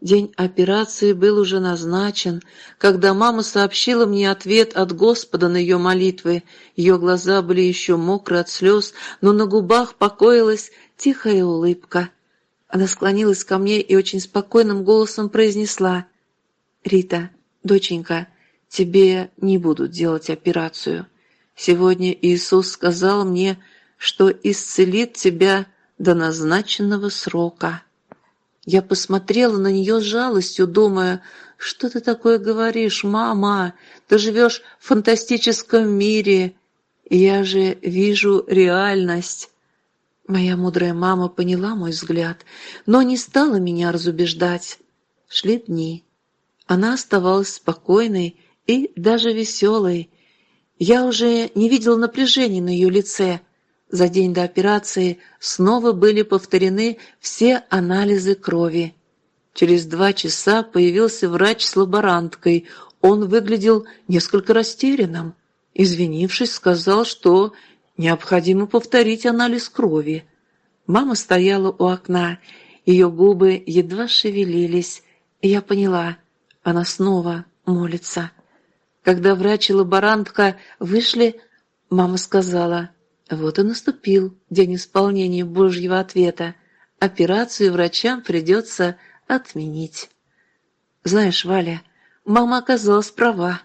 День операции был уже назначен, когда мама сообщила мне ответ от Господа на ее молитвы. Ее глаза были еще мокры от слез, но на губах покоилась тихая улыбка. Она склонилась ко мне и очень спокойным голосом произнесла «Рита, доченька, тебе не будут делать операцию. Сегодня Иисус сказал мне, что исцелит тебя до назначенного срока». Я посмотрела на нее с жалостью, думая, что ты такое говоришь, мама? Ты живешь в фантастическом мире. Я же вижу реальность. Моя мудрая мама поняла мой взгляд, но не стала меня разубеждать. Шли дни. Она оставалась спокойной и даже веселой. Я уже не видела напряжения на ее лице, за день до операции снова были повторены все анализы крови. Через два часа появился врач с лаборанткой. Он выглядел несколько растерянным. Извинившись, сказал, что необходимо повторить анализ крови. Мама стояла у окна, ее губы едва шевелились, и я поняла, она снова молится. Когда врач и лаборантка вышли, мама сказала – вот и наступил день исполнения Божьего ответа. Операцию врачам придется отменить. Знаешь, Валя, мама оказалась права.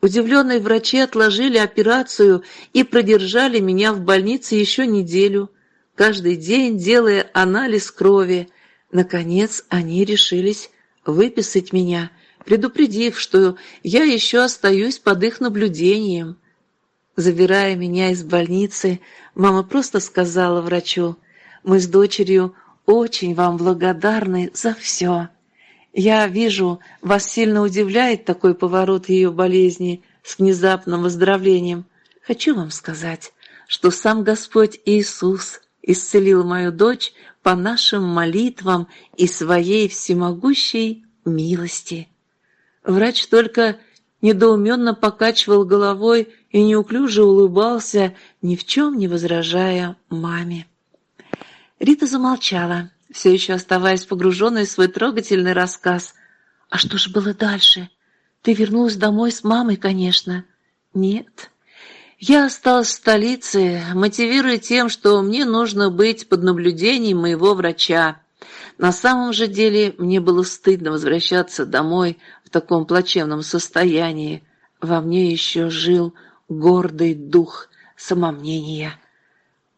Удивленные врачи отложили операцию и продержали меня в больнице еще неделю, каждый день делая анализ крови. Наконец они решились выписать меня, предупредив, что я еще остаюсь под их наблюдением. Забирая меня из больницы, мама просто сказала врачу, «Мы с дочерью очень вам благодарны за все. Я вижу, вас сильно удивляет такой поворот ее болезни с внезапным выздоровлением. Хочу вам сказать, что сам Господь Иисус исцелил мою дочь по нашим молитвам и своей всемогущей милости». Врач только недоуменно покачивал головой и неуклюже улыбался, ни в чем не возражая маме. Рита замолчала, все еще оставаясь погруженной в свой трогательный рассказ. «А что же было дальше? Ты вернулась домой с мамой, конечно?» «Нет. Я осталась в столице, мотивируя тем, что мне нужно быть под наблюдением моего врача. На самом же деле мне было стыдно возвращаться домой в таком плачевном состоянии. Во мне еще жил гордый дух самомнения.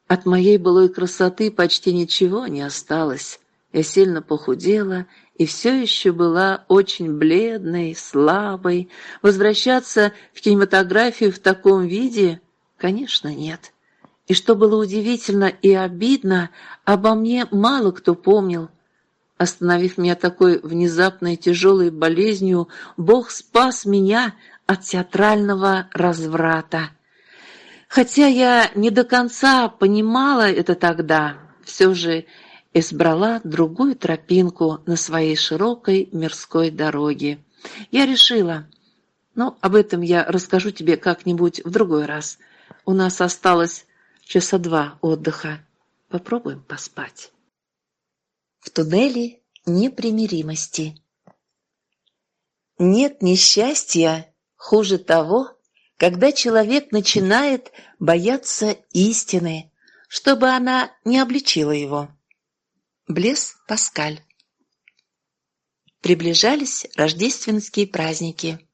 От моей былой красоты почти ничего не осталось. Я сильно похудела и все еще была очень бледной, слабой. Возвращаться в кинематографию в таком виде? Конечно, нет. И что было удивительно и обидно, обо мне мало кто помнил. Остановив меня такой внезапной тяжелой болезнью, Бог спас меня от театрального разврата. Хотя я не до конца понимала это тогда, все же избрала другую тропинку на своей широкой мирской дороге. Я решила, ну, об этом я расскажу тебе как-нибудь в другой раз. У нас осталось часа два отдыха. Попробуем поспать. В туннеле непримиримости. Нет несчастья Хуже того, когда человек начинает бояться истины, чтобы она не обличила его. Блес Паскаль Приближались рождественские праздники.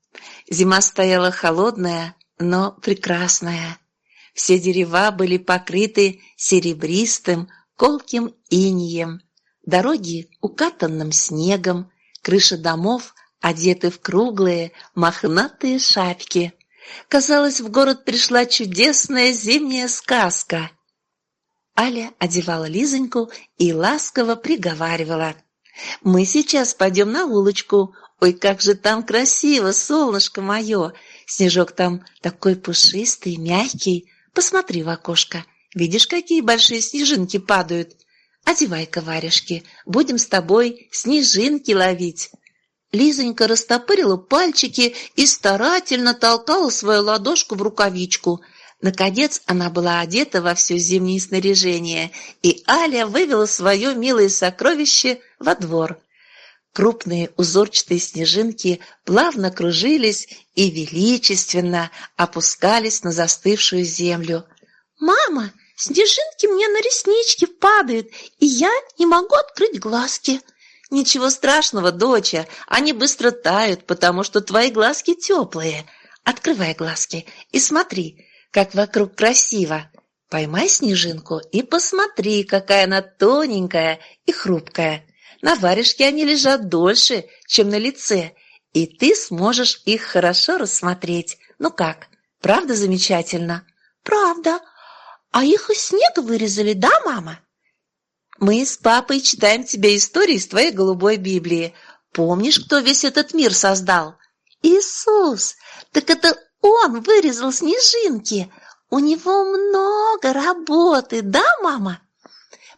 Зима стояла холодная, но прекрасная. Все дерева были покрыты серебристым, колким инием, дороги укатанным снегом, крыши домов одеты в круглые мохнатые шапки. Казалось, в город пришла чудесная зимняя сказка. Аля одевала Лизоньку и ласково приговаривала. «Мы сейчас пойдем на улочку. Ой, как же там красиво, солнышко мое! Снежок там такой пушистый, мягкий. Посмотри в окошко. Видишь, какие большие снежинки падают? Одевай-ка варежки, будем с тобой снежинки ловить». Лизонька растопырила пальчики и старательно толкала свою ладошку в рукавичку. Наконец она была одета во все зимнее снаряжение, и Аля вывела свое милое сокровище во двор. Крупные узорчатые снежинки плавно кружились и величественно опускались на застывшую землю. «Мама, снежинки мне на реснички падают, и я не могу открыть глазки», «Ничего страшного, доча, они быстро тают, потому что твои глазки теплые. Открывай глазки и смотри, как вокруг красиво. Поймай снежинку и посмотри, какая она тоненькая и хрупкая. На варежке они лежат дольше, чем на лице, и ты сможешь их хорошо рассмотреть. Ну как, правда замечательно?» «Правда. А их из снега вырезали, да, мама?» Мы с папой читаем тебе истории из твоей голубой Библии. Помнишь, кто весь этот мир создал? Иисус! Так это он вырезал снежинки. У него много работы, да, мама?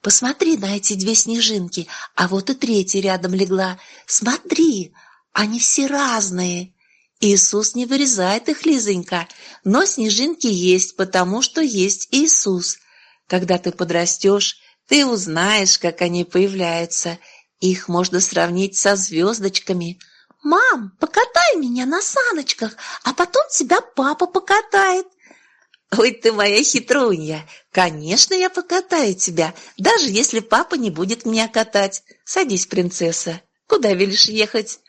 Посмотри на эти две снежинки, а вот и третья рядом легла. Смотри, они все разные. Иисус не вырезает их, Лизонька, но снежинки есть, потому что есть Иисус. Когда ты подрастешь, ты узнаешь, как они появляются. Их можно сравнить со звездочками. «Мам, покатай меня на саночках, а потом тебя папа покатает». «Ой, ты моя хитрунья! Конечно, я покатаю тебя, даже если папа не будет меня катать. Садись, принцесса. Куда велишь ехать?»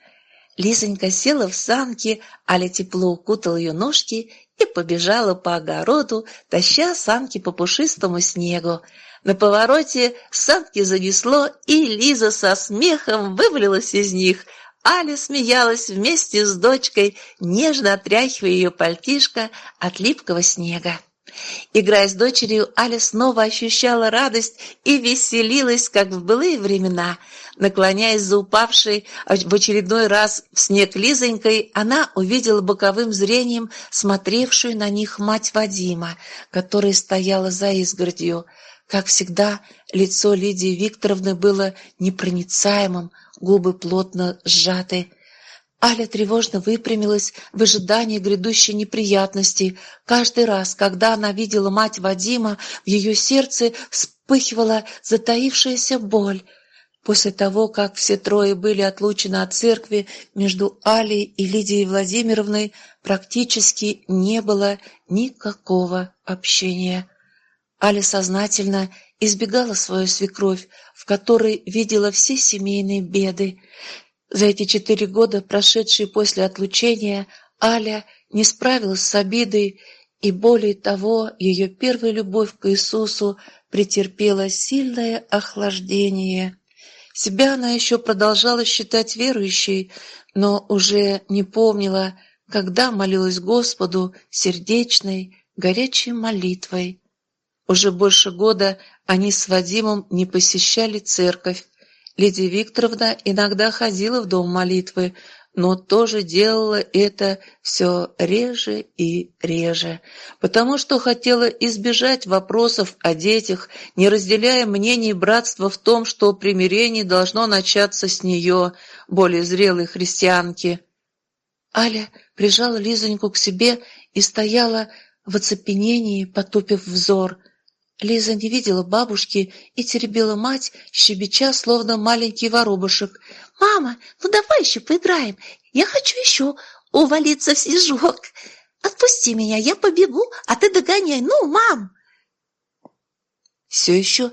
Лизонька села в санки, Аля тепло укутал ее ножки и побежала по огороду, таща санки по пушистому снегу. На повороте санки занесло, и Лиза со смехом вывалилась из них. Аля смеялась вместе с дочкой, нежно отряхивая ее пальтишко от липкого снега. Играя с дочерью, Аля снова ощущала радость и веселилась, как в былые времена. Наклоняясь за упавшей в очередной раз в снег Лизонькой, она увидела боковым зрением смотревшую на них мать Вадима, которая стояла за изгородью. Как всегда, лицо Лидии Викторовны было непроницаемым, губы плотно сжаты. Аля тревожно выпрямилась в ожидании грядущей неприятности. Каждый раз, когда она видела мать Вадима, в ее сердце вспыхивала затаившаяся боль. После того, как все трое были отлучены от церкви, между Алей и Лидией Владимировной практически не было никакого общения. Аля сознательно избегала свою свекровь, в которой видела все семейные беды. За эти четыре года, прошедшие после отлучения, Аля не справилась с обидой, и более того, ее первая любовь к Иисусу претерпела сильное охлаждение. Себя она еще продолжала считать верующей, но уже не помнила, когда молилась Господу сердечной, горячей молитвой. Уже больше года они с Вадимом не посещали церковь. Лидия Викторовна иногда ходила в дом молитвы, но тоже делала это все реже и реже, потому что хотела избежать вопросов о детях, не разделяя мнений братства в том, что примирение должно начаться с нее, более зрелой христианки. Аля прижала Лизоньку к себе и стояла в оцепенении, потупив взор – Лиза не видела бабушки и теребила мать, щебеча, словно маленький воробушек. «Мама, ну давай еще поиграем. Я хочу еще увалиться в снежок. Отпусти меня, я побегу, а ты догоняй. Ну, мам!» «Все еще?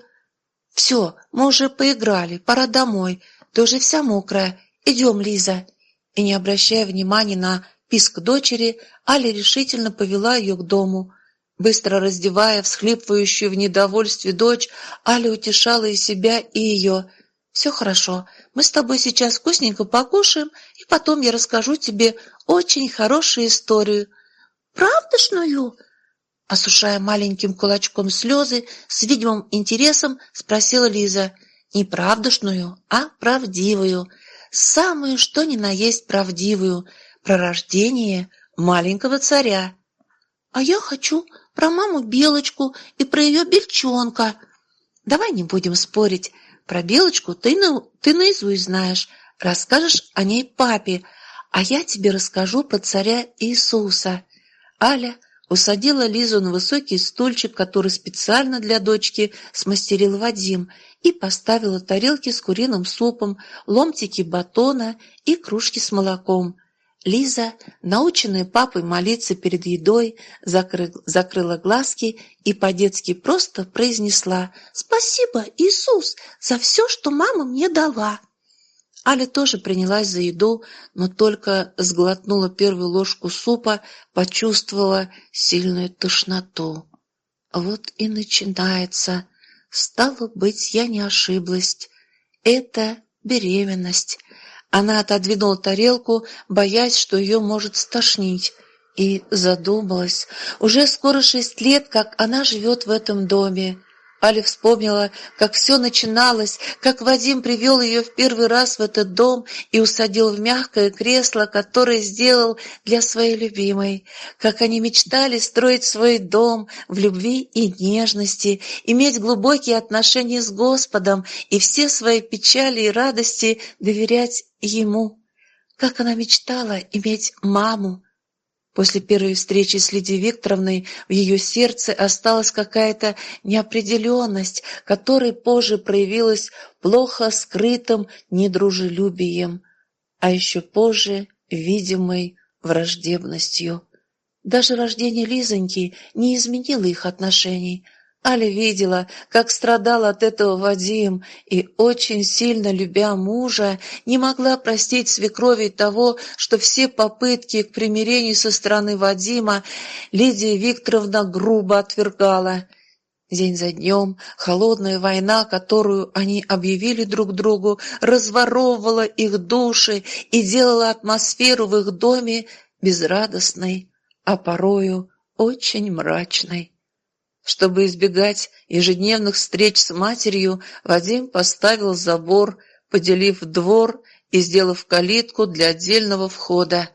Все, мы уже поиграли, пора домой. Ты уже вся мокрая. Идем, Лиза!» И не обращая внимания на писк дочери, Аля решительно повела ее к дому – Быстро раздевая всхлипывающую в недовольстве дочь, Аля утешала и себя, и ее. «Все хорошо. Мы с тобой сейчас вкусненько покушаем, и потом я расскажу тебе очень хорошую историю». «Правдошную?» Осушая маленьким кулачком слезы, с видимым интересом спросила Лиза. «Не правдошную, а правдивую. Самую, что ни на есть правдивую. Про рождение маленького царя». «А я хочу про маму Белочку и про ее бельчонка. Давай не будем спорить. Про Белочку ты, на, ты наизусть знаешь. Расскажешь о ней папе, а я тебе расскажу про царя Иисуса». Аля усадила Лизу на высокий стульчик, который специально для дочки смастерил Вадим, и поставила тарелки с куриным супом, ломтики батона и кружки с молоком. Лиза, наученная папой молиться перед едой, закры... закрыла глазки и по-детски просто произнесла «Спасибо, Иисус, за все, что мама мне дала». Аля тоже принялась за еду, но только сглотнула первую ложку супа, почувствовала сильную тошноту. Вот и начинается. Стало быть, я не ошиблась. Это беременность. Она отодвинула тарелку, боясь, что ее может стошнить, и задумалась. Уже скоро шесть лет, как она живет в этом доме. Аля вспомнила, как все начиналось, как Вадим привел ее в первый раз в этот дом и усадил в мягкое кресло, которое сделал для своей любимой, как они мечтали строить свой дом в любви и нежности, иметь глубокие отношения с Господом и все свои печали и радости доверять Ему, как она мечтала иметь маму, После первой встречи с Лидией Викторовной в ее сердце осталась какая-то неопределенность, которая позже проявилась плохо скрытым недружелюбием, а еще позже видимой враждебностью. Даже рождение Лизоньки не изменило их отношений – Аля видела, как страдал от этого Вадим, и, очень сильно любя мужа, не могла простить свекрови того, что все попытки к примирению со стороны Вадима Лидия Викторовна грубо отвергала. День за днем холодная война, которую они объявили друг другу, разворовывала их души и делала атмосферу в их доме безрадостной, а порою очень мрачной. Чтобы избегать ежедневных встреч с матерью, Вадим поставил забор, поделив двор и сделав калитку для отдельного входа.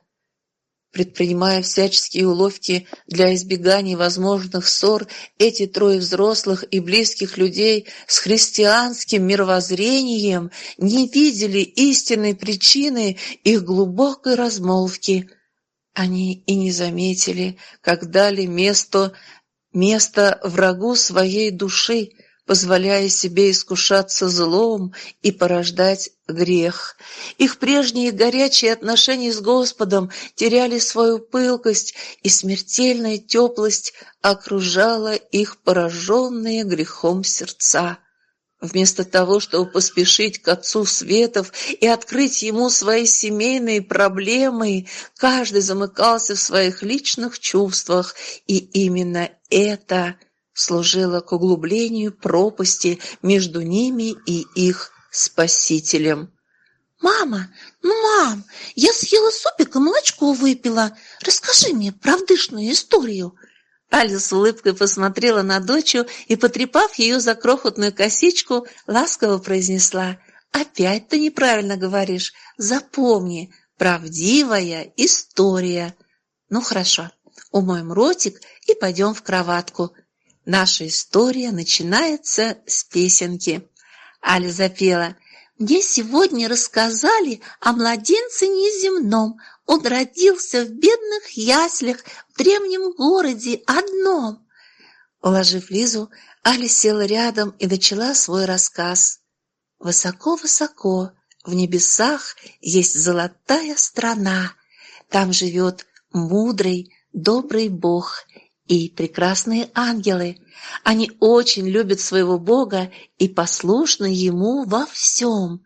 Предпринимая всяческие уловки для избегания возможных ссор, эти трое взрослых и близких людей с христианским мировоззрением не видели истинной причины их глубокой размолвки. Они и не заметили, как дали место место врагу своей души, позволяя себе искушаться злом и порождать грех. Их прежние горячие отношения с Господом теряли свою пылкость, и смертельная теплость окружала их пораженные грехом сердца. Вместо того, чтобы поспешить к Отцу Светов и открыть Ему свои семейные проблемы, каждый замыкался в своих личных чувствах, и именно это служило к углублению пропасти между ними и их Спасителем. «Мама, ну, мам, я съела супик и молочко выпила. Расскажи мне правдышную историю», Аля с улыбкой посмотрела на дочу и, потрепав ее за крохотную косичку, ласково произнесла «Опять ты неправильно говоришь. Запомни, правдивая история». «Ну хорошо, умоем ротик и пойдем в кроватку. Наша история начинается с песенки». Аля запела «Мне сегодня рассказали о младенце неземном, он родился в бедных яслях в древнем городе одном. Уложив Лизу, Аля села рядом и начала свой рассказ. Высоко-высоко в небесах есть золотая страна. Там живет мудрый, добрый Бог и прекрасные ангелы. Они очень любят своего Бога и послушны Ему во всем.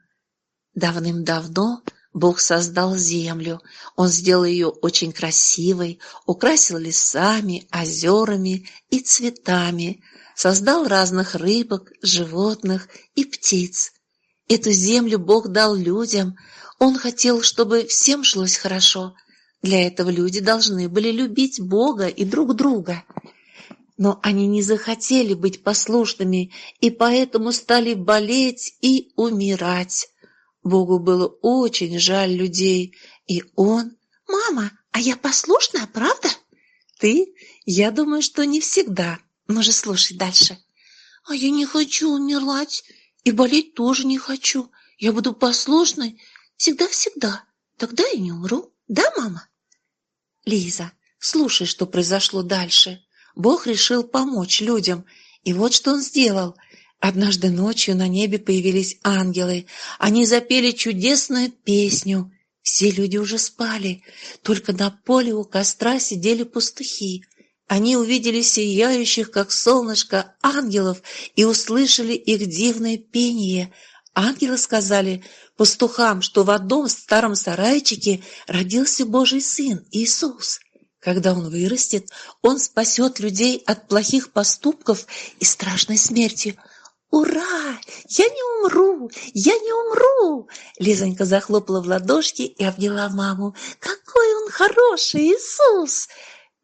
Давным-давно Бог создал землю. Он сделал ее очень красивой, украсил лесами, озерами и цветами, создал разных рыбок, животных и птиц. Эту землю Бог дал людям. Он хотел, чтобы всем жилось хорошо. Для этого люди должны были любить Бога и друг друга. Но они не захотели быть послушными, и поэтому стали болеть и умирать. Богу было очень жаль людей, и он... «Мама, а я послушная, правда?» «Ты? Я думаю, что не всегда. Ну же, слушай дальше». «А я не хочу умирать, и болеть тоже не хочу. Я буду послушной всегда-всегда. Тогда я не умру. Да, мама?» «Лиза, слушай, что произошло дальше. Бог решил помочь людям, и вот что он сделал. Однажды ночью на небе появились ангелы. Они запели чудесную песню. Все люди уже спали. Только на поле у костра сидели пастухи. Они увидели сияющих, как солнышко, ангелов и услышали их дивное пение. Ангелы сказали пастухам, что в одном старом сарайчике родился Божий Сын, Иисус. Когда Он вырастет, Он спасет людей от плохих поступков и страшной смерти – «Ура! Я не умру! Я не умру!» Лизонька захлопала в ладошки и обняла маму. «Какой он хороший, Иисус!»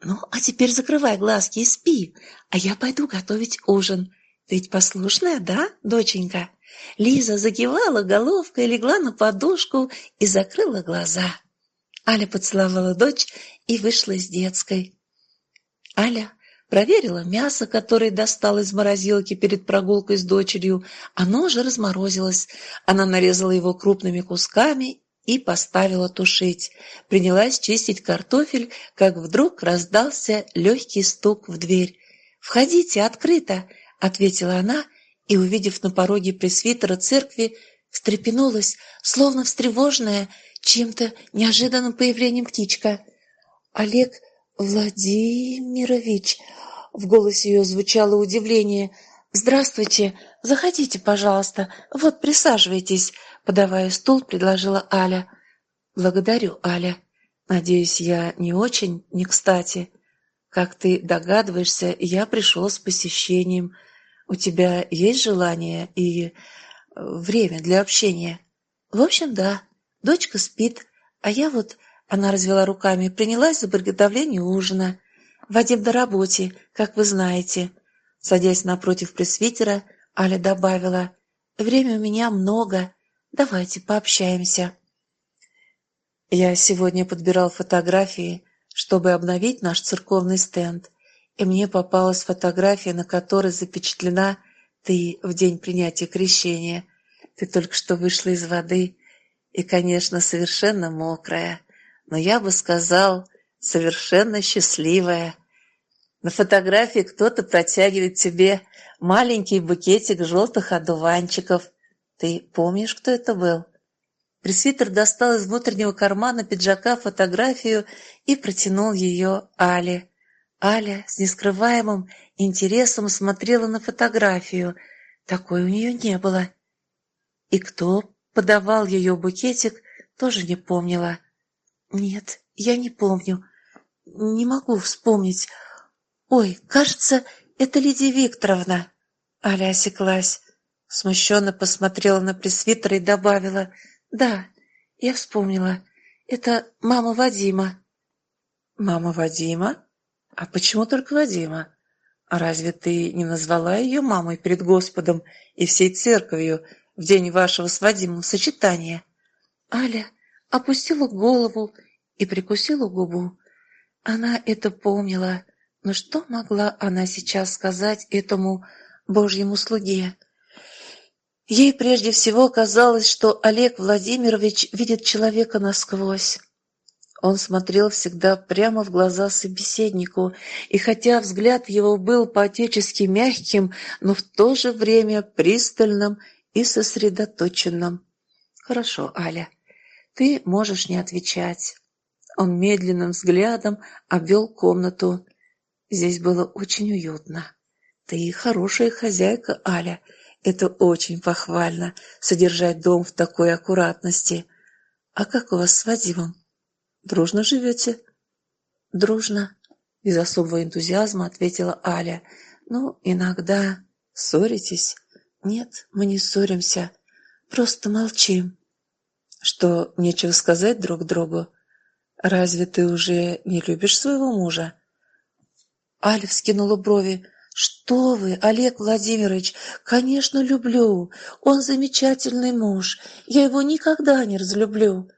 «Ну, а теперь закрывай глазки и спи, а я пойду готовить ужин. Ты ведь послушная, да, доченька?» Лиза загивала головкой, легла на подушку и закрыла глаза. Аля поцеловала дочь и вышла из детской. Аля Проверила мясо, которое достал из морозилки перед прогулкой с дочерью. Оно уже разморозилось. Она нарезала его крупными кусками и поставила тушить. Принялась чистить картофель, как вдруг раздался легкий стук в дверь. «Входите, открыто!» — ответила она, и, увидев на пороге пресвитера церкви, встрепенулась, словно встревоженная чем-то неожиданным появлением птичка. «Олег Владимирович!» В голосе ее звучало удивление. «Здравствуйте! Заходите, пожалуйста. Вот, присаживайтесь!» Подавая стул, предложила Аля. «Благодарю, Аля. Надеюсь, я не очень не кстати. Как ты догадываешься, я пришел с посещением. У тебя есть желание и э, время для общения?» «В общем, да. Дочка спит, а я вот...» Она развела руками, принялась за приготовление ужина. Вадим на работе, как вы знаете». Садясь напротив пресвитера, Аля добавила, «Время у меня много. Давайте пообщаемся». Я сегодня подбирал фотографии, чтобы обновить наш церковный стенд, и мне попалась фотография, на которой запечатлена ты в день принятия крещения. Ты только что вышла из воды и, конечно, совершенно мокрая, но я бы сказал, совершенно счастливая. На фотографии кто-то протягивает тебе маленький букетик желтых одуванчиков. Ты помнишь, кто это был? Пресвитер достал из внутреннего кармана пиджака фотографию и протянул ее Але. Аля с нескрываемым интересом смотрела на фотографию. Такой у нее не было. И кто подавал ее букетик, тоже не помнила. Нет, я не помню. Не могу вспомнить. «Ой, кажется, это Лидия Викторовна!» Аля осеклась, смущенно посмотрела на пресвитера и добавила «Да, я вспомнила, это мама Вадима». «Мама Вадима? А почему только Вадима? А разве ты не назвала ее мамой перед Господом и всей церковью в день вашего с Вадимом сочетания?» Аля опустила голову и прикусила губу. Она это помнила, но что могла она сейчас сказать этому Божьему слуге? Ей прежде всего казалось, что Олег Владимирович видит человека насквозь. Он смотрел всегда прямо в глаза собеседнику, и хотя взгляд его был по-отечески мягким, но в то же время пристальным и сосредоточенным. «Хорошо, Аля, ты можешь не отвечать». Он медленным взглядом обвел комнату. Здесь было очень уютно. Ты хорошая хозяйка, Аля. Это очень похвально, содержать дом в такой аккуратности. «А как у вас с Вадимом? Дружно живете?» «Дружно», — без особого энтузиазма ответила Аля. «Ну, иногда ссоритесь». «Нет, мы не ссоримся, просто молчим». «Что, нечего сказать друг другу? Разве ты уже не любишь своего мужа?» Аля вскинула брови. «Что вы, Олег Владимирович, конечно, люблю. Он замечательный муж. Я его никогда не разлюблю».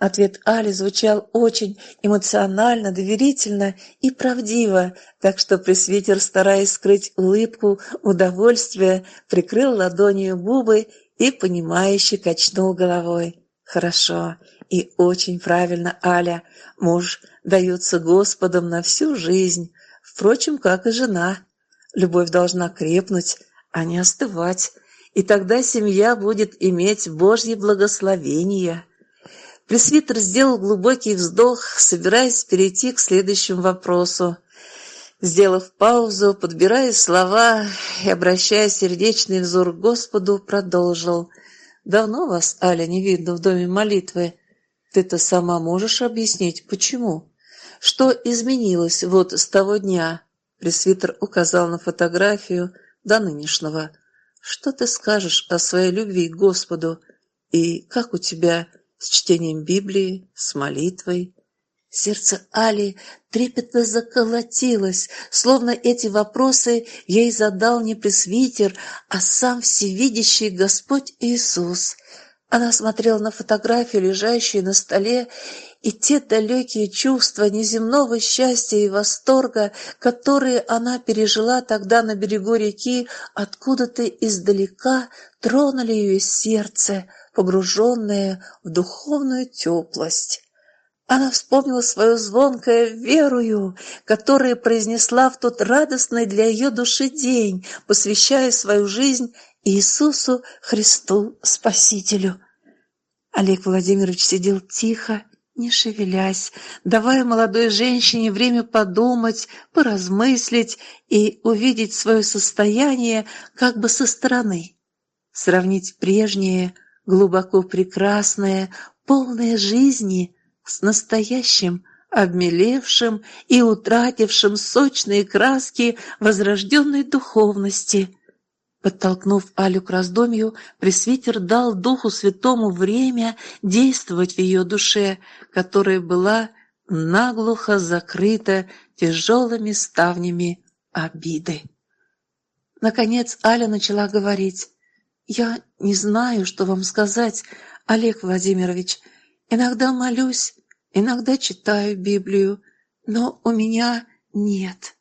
Ответ Али звучал очень эмоционально, доверительно и правдиво, так что пресвитер, стараясь скрыть улыбку, удовольствие, прикрыл ладонью губы и, понимающе качнул головой. «Хорошо и очень правильно, Аля. Муж дается Господом на всю жизнь, впрочем, как и жена». Любовь должна крепнуть, а не остывать, и тогда семья будет иметь Божье благословение. Пресвитер сделал глубокий вздох, собираясь перейти к следующему вопросу. Сделав паузу, подбирая слова и обращая сердечный взор к Господу, продолжил. «Давно вас, Аля, не видно в доме молитвы. Ты-то сама можешь объяснить, почему? Что изменилось вот с того дня?» Пресвитер указал на фотографию до нынешнего. «Что ты скажешь о своей любви к Господу? И как у тебя с чтением Библии, с молитвой?» Сердце Али трепетно заколотилось, словно эти вопросы ей задал не пресвитер, а сам всевидящий Господь Иисус. Она смотрела на фотографию, лежащую на столе, и те далекие чувства неземного счастья и восторга, которые она пережила тогда на берегу реки, откуда-то издалека тронули ее сердце, погруженное в духовную теплость. Она вспомнила свою звонкое «верую», которое произнесла в тот радостный для ее души день, посвящая свою жизнь Иисусу Христу Спасителю. Олег Владимирович сидел тихо не шевелясь, давая молодой женщине время подумать, поразмыслить и увидеть свое состояние как бы со стороны. Сравнить прежнее, глубоко прекрасное, полное жизни с настоящим, обмелевшим и утратившим сочные краски возрожденной духовности – Подтолкнув Алю к раздумью, пресвитер дал Духу Святому время действовать в ее душе, которая была наглухо закрыта тяжелыми ставнями обиды. Наконец Аля начала говорить. «Я не знаю, что вам сказать, Олег Владимирович. Иногда молюсь, иногда читаю Библию, но у меня нет.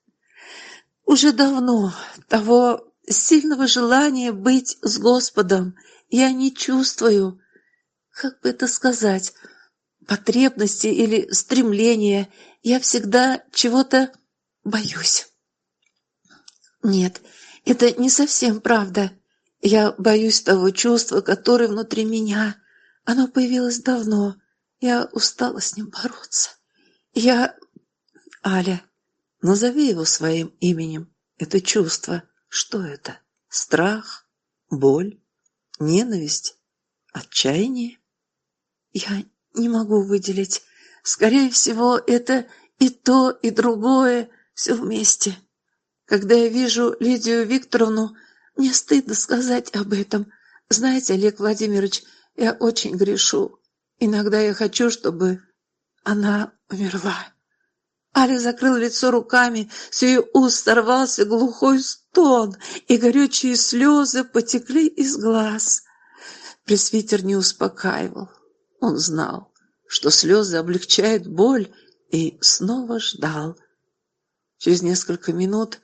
Уже давно того сильного желания быть с Господом. Я не чувствую, как бы это сказать, потребности или стремления. Я всегда чего-то боюсь. Нет, это не совсем правда. Я боюсь того чувства, которое внутри меня. Оно появилось давно. Я устала с ним бороться. Я... Аля, назови его своим именем, это чувство. Что это? Страх? Боль? Ненависть? Отчаяние? Я не могу выделить. Скорее всего, это и то, и другое, все вместе. Когда я вижу Лидию Викторовну, мне стыдно сказать об этом. Знаете, Олег Владимирович, я очень грешу. Иногда я хочу, чтобы она умерла. Аля закрыл лицо руками, с ее уст сорвался глухой стон, и горючие слезы потекли из глаз. Пресвитер не успокаивал. Он знал, что слезы облегчают боль, и снова ждал. Через несколько минут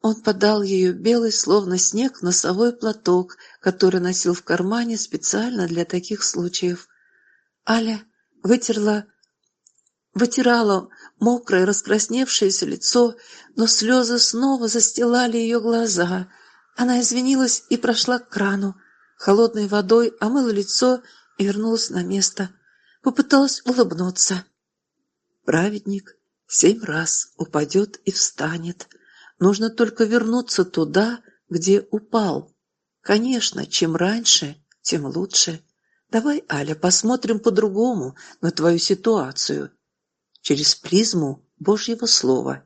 он подал ее белый, словно снег, носовой платок, который носил в кармане специально для таких случаев. Аля вытерла Вытирала мокрое, раскрасневшееся лицо, но слезы снова застилали ее глаза. Она извинилась и прошла к крану. Холодной водой омыла лицо и вернулась на место. Попыталась улыбнуться. Праведник семь раз упадет и встанет. Нужно только вернуться туда, где упал. Конечно, чем раньше, тем лучше. Давай, Аля, посмотрим по-другому на твою ситуацию. Через призму Божьего Слова.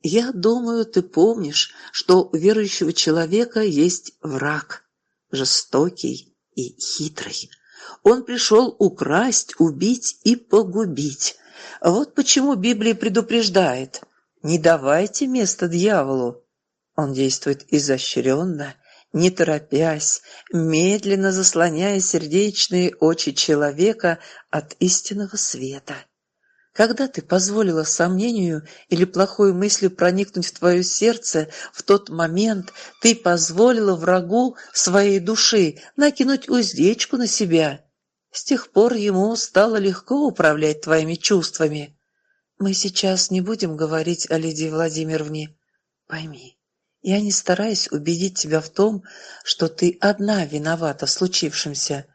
Я думаю, ты помнишь, что у верующего человека есть враг, жестокий и хитрый. Он пришел украсть, убить и погубить. Вот почему Библия предупреждает. Не давайте место дьяволу. Он действует изощренно, не торопясь, медленно заслоняя сердечные очи человека от истинного света. Когда ты позволила сомнению или плохой мысли проникнуть в твое сердце, в тот момент ты позволила врагу своей души накинуть уздечку на себя. С тех пор ему стало легко управлять твоими чувствами. Мы сейчас не будем говорить о Лидии Владимировне. Пойми, я не стараюсь убедить тебя в том, что ты одна виновата в случившемся.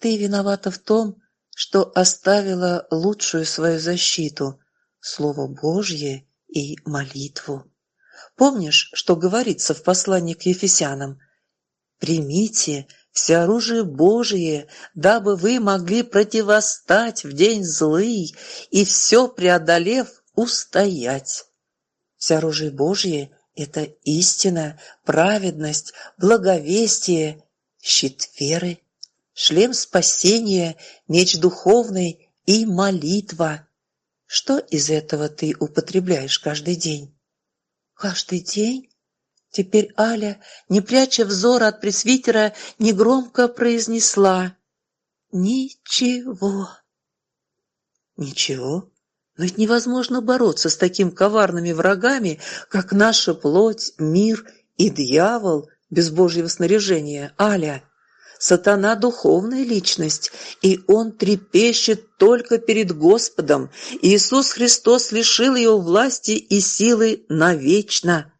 Ты виновата в том, что оставила лучшую свою защиту – Слово Божье и молитву. Помнишь, что говорится в послании к Ефесянам? «Примите все оружие Божие, дабы вы могли противостать в день злый и все преодолев устоять». Все оружие Божие – это истина, праведность, благовестие, щит веры – шлем спасения, меч духовный и молитва. Что из этого ты употребляешь каждый день? Каждый день? Теперь Аля, не пряча взора от пресвитера, негромко произнесла «Ничего». «Ничего?» Но ведь невозможно бороться с такими коварными врагами, как наша плоть, мир и дьявол без Божьего снаряжения, Аля. Сатана – духовная личность, и он трепещет только перед Господом. Иисус Христос лишил его власти и силы навечно.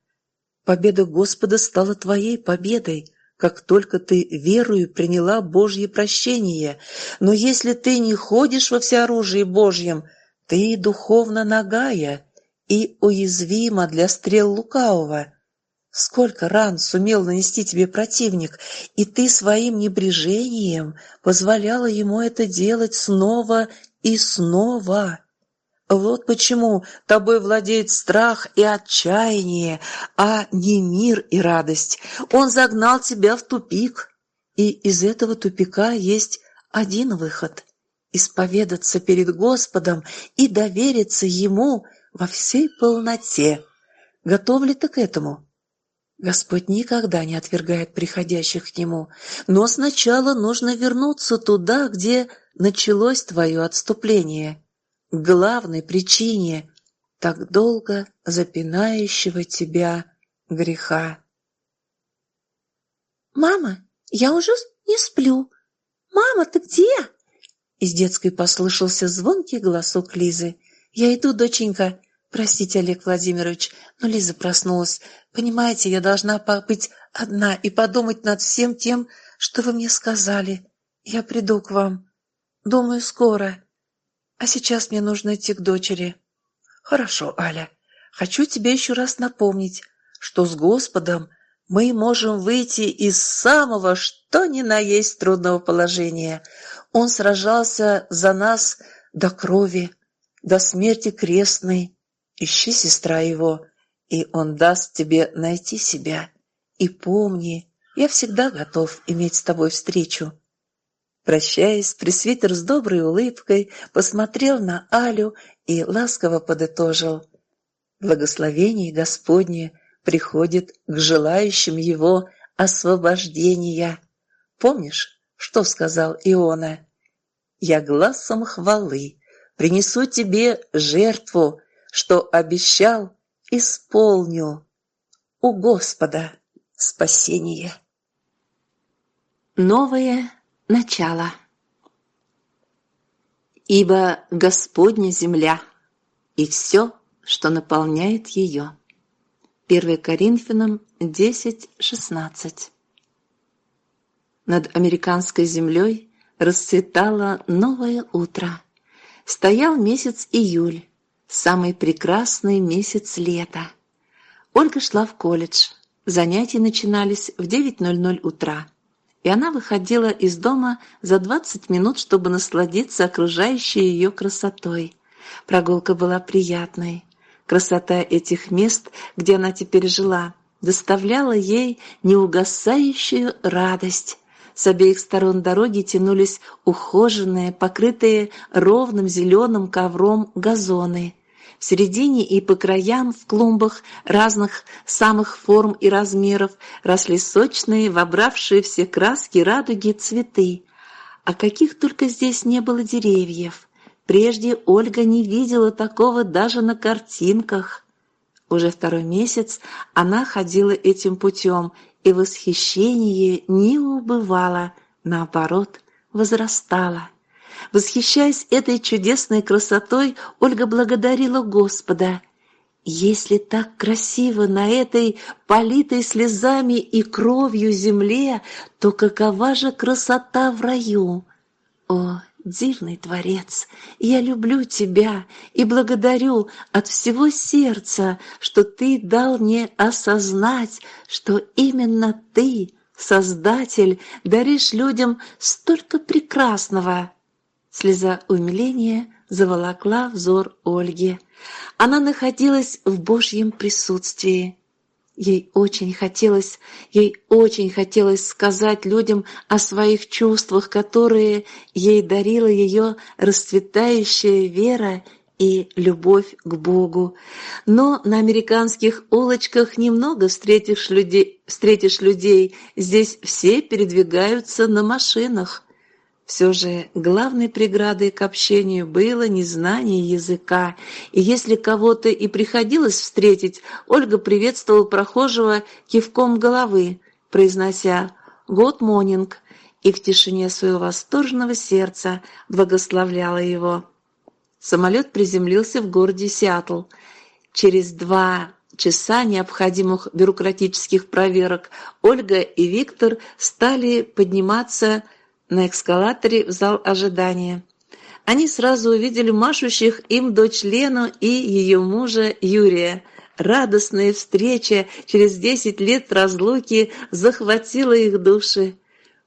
Победа Господа стала твоей победой, как только ты верою приняла Божье прощение. Но если ты не ходишь во всеоружии Божьем, ты духовно нагая и уязвима для стрел лукавого – Сколько ран сумел нанести тебе противник, и ты своим небрежением позволяла ему это делать снова и снова. Вот почему тобой владеет страх и отчаяние, а не мир и радость. Он загнал тебя в тупик, и из этого тупика есть один выход – исповедаться перед Господом и довериться Ему во всей полноте. Готов ли ты к этому? Господь никогда не отвергает приходящих к Нему, но сначала нужно вернуться туда, где началось твое отступление, главной причине так долго запинающего тебя греха. «Мама, я уже не сплю. Мама, ты где?» Из детской послышался звонкий голосок Лизы. «Я иду, доченька. «Простите, Олег Владимирович, но Лиза проснулась. Понимаете, я должна побыть одна и подумать над всем тем, что вы мне сказали. Я приду к вам. Думаю, скоро. А сейчас мне нужно идти к дочери». «Хорошо, Аля. Хочу тебе еще раз напомнить, что с Господом мы можем выйти из самого что ни на есть трудного положения. Он сражался за нас до крови, до смерти крестной, Ищи сестра его, и он даст тебе найти себя. И помни, я всегда готов иметь с тобой встречу». Прощаясь, пресвитер с доброй улыбкой посмотрел на Алю и ласково подытожил. «Благословение Господне приходит к желающим его освобождения. Помнишь, что сказал Иона? «Я глазом хвалы принесу тебе жертву, что обещал, исполню. У Господа спасение. Новое начало. Ибо Господня земля и все, что наполняет ее. 1 Коринфянам 10.16 Над американской землей расцветало новое утро. Стоял месяц июль, Самый прекрасный месяц лета. Ольга шла в колледж. Занятия начинались в 9.00 утра. И она выходила из дома за 20 минут, чтобы насладиться окружающей ее красотой. Прогулка была приятной. Красота этих мест, где она теперь жила, доставляла ей неугасающую радость. С обеих сторон дороги тянулись ухоженные, покрытые ровным зеленым ковром газоны. В середине и по краям в клумбах разных самых форм и размеров росли сочные, вобравшие все краски радуги цветы. А каких только здесь не было деревьев. Прежде Ольга не видела такого даже на картинках. Уже второй месяц она ходила этим путем, и восхищение не убывало, наоборот, возрастало. Восхищаясь этой чудесной красотой, Ольга благодарила Господа. Если так красиво на этой политой слезами и кровью земле, то какова же красота в раю? О, дивный Творец, я люблю Тебя и благодарю от всего сердца, что Ты дал мне осознать, что именно Ты, Создатель, даришь людям столько прекрасного. Слеза умиления заволокла взор Ольги. Она находилась в Божьем присутствии. Ей очень хотелось, ей очень хотелось сказать людям о своих чувствах, которые ей дарила ее расцветающая вера и любовь к Богу. Но на американских улочках немного встретишь людей, встретишь людей, здесь все передвигаются на машинах. Все же главной преградой к общению было незнание языка, и если кого-то и приходилось встретить, Ольга приветствовала прохожего кивком головы, произнося «Год монинг», и в тишине своего восторженного сердца благословляла его. Самолет приземлился в городе Сиэтл. Через два часа необходимых бюрократических проверок Ольга и Виктор стали подниматься на эскалаторе в зал ожидания. Они сразу увидели машущих им дочь Лену и ее мужа Юрия. Радостная встреча через десять лет разлуки захватила их души.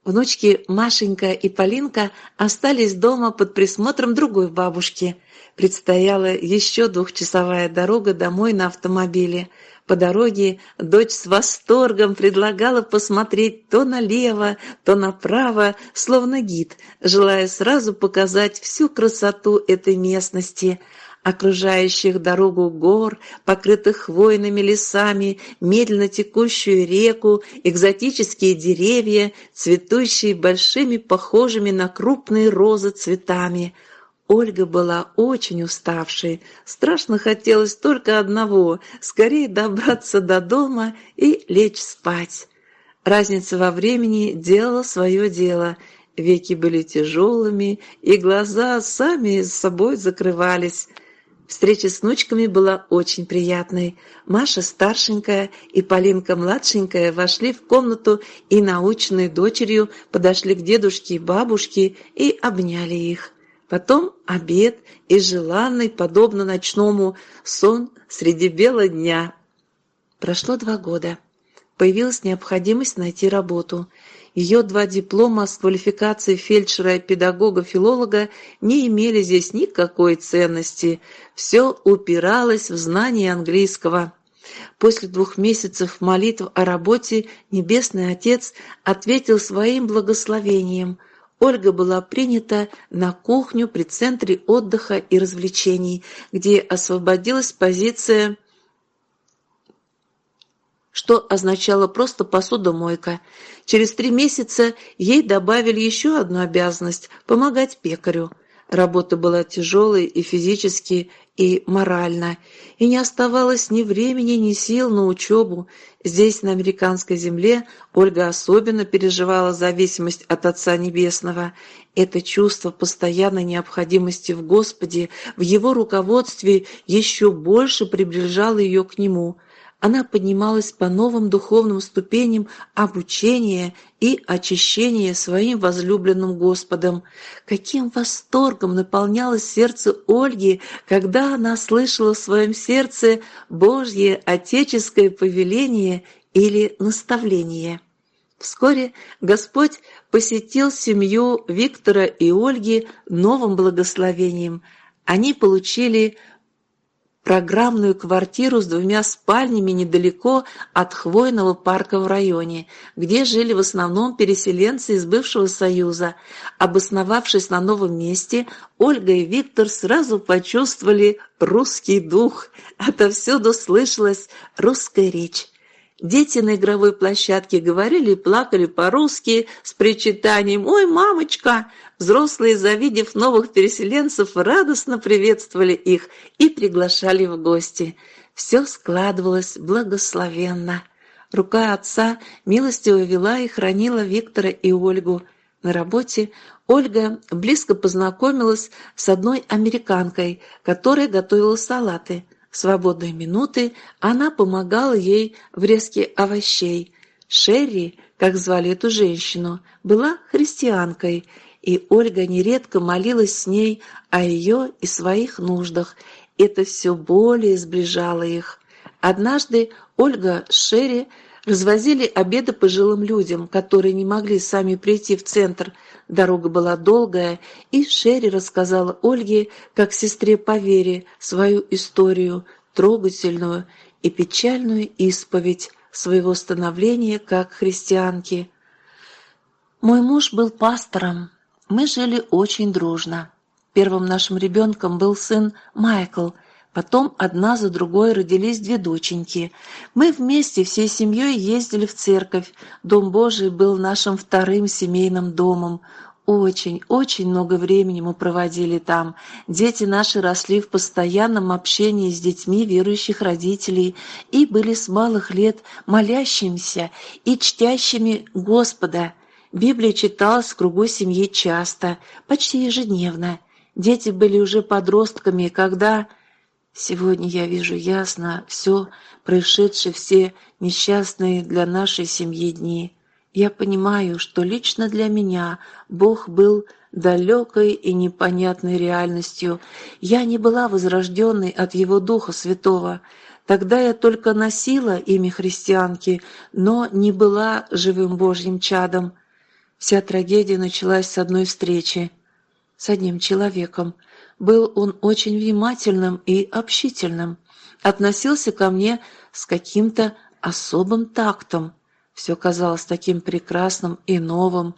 Внучки Машенька и Полинка остались дома под присмотром другой бабушки. Предстояла еще двухчасовая дорога домой на автомобиле. По дороге дочь с восторгом предлагала посмотреть то налево, то направо, словно гид, желая сразу показать всю красоту этой местности, окружающих дорогу гор, покрытых хвойными лесами, медленно текущую реку, экзотические деревья, цветущие большими похожими на крупные розы цветами – Ольга была очень уставшей. Страшно хотелось только одного — скорее добраться до дома и лечь спать. Разница во времени делала свое дело. Веки были тяжелыми, и глаза сами с собой закрывались. Встреча с внучками была очень приятной. Маша старшенькая и Полинка младшенькая вошли в комнату и, наученные дочерью, подошли к дедушке и бабушке и обняли их. Потом обед и желанный, подобно ночному, сон среди бела дня. Прошло два года. Появилась необходимость найти работу. Ее два диплома с квалификацией фельдшера и педагога-филолога не имели здесь никакой ценности. Все упиралось в знание английского. После двух месяцев молитв о работе Небесный Отец ответил своим благословением – Ольга была принята на кухню при центре отдыха и развлечений, где освободилась позиция что означало просто посудомойка. Через три месяца ей добавили еще одну обязанность – помогать пекарю. Работа была тяжелой и физически, и морально, и не оставалось ни времени, ни сил на учебу. Здесь, на американской земле, Ольга особенно переживала зависимость от Отца Небесного. Это чувство постоянной необходимости в Господе, в Его руководстве еще больше приближало ее к Нему – она поднималась по новым духовным ступеням обучения и очищения своим возлюбленным Господом. Каким восторгом наполнялось сердце Ольги, когда она слышала в своем сердце Божье отеческое повеление или наставление. Вскоре Господь посетил семью Виктора и Ольги новым благословением. Они получили программную квартиру с двумя спальнями недалеко от Хвойного парка в районе, где жили в основном переселенцы из бывшего Союза. Обосновавшись на новом месте, Ольга и Виктор сразу почувствовали русский дух. Отовсюду слышалась русская речь. Дети на игровой площадке говорили и плакали по-русски с причитанием «Ой, мамочка!». Взрослые, завидев новых переселенцев, радостно приветствовали их и приглашали в гости. Все складывалось благословенно. Рука отца милостиво вела и хранила Виктора и Ольгу. На работе Ольга близко познакомилась с одной американкой, которая готовила салаты – свободные минуты она помогала ей в резке овощей. Шерри, как звали эту женщину, была христианкой, и Ольга нередко молилась с ней о ее и своих нуждах. Это все более сближало их. Однажды Ольга с Шерри развозили обеды пожилым людям, которые не могли сами прийти в центр – Дорога была долгая, и Шерри рассказала Ольге, как сестре по вере, свою историю, трогательную и печальную исповедь своего становления как христианки. Мой муж был пастором. Мы жили очень дружно. Первым нашим ребенком был сын Майкл – Потом одна за другой родились две доченьки. Мы вместе всей семьей ездили в церковь. Дом Божий был нашим вторым семейным домом. Очень, очень много времени мы проводили там. Дети наши росли в постоянном общении с детьми верующих родителей и были с малых лет молящимися и чтящими Господа. Библия читалась в кругу семьи часто, почти ежедневно. Дети были уже подростками, когда Сегодня я вижу ясно все, происшедшие все несчастные для нашей семьи дни. Я понимаю, что лично для меня Бог был далекой и непонятной реальностью. Я не была возрожденной от Его Духа Святого. Тогда я только носила имя христианки, но не была живым Божьим чадом. Вся трагедия началась с одной встречи с одним человеком – был он очень внимательным и общительным, относился ко мне с каким-то особым тактом. Все казалось таким прекрасным и новым,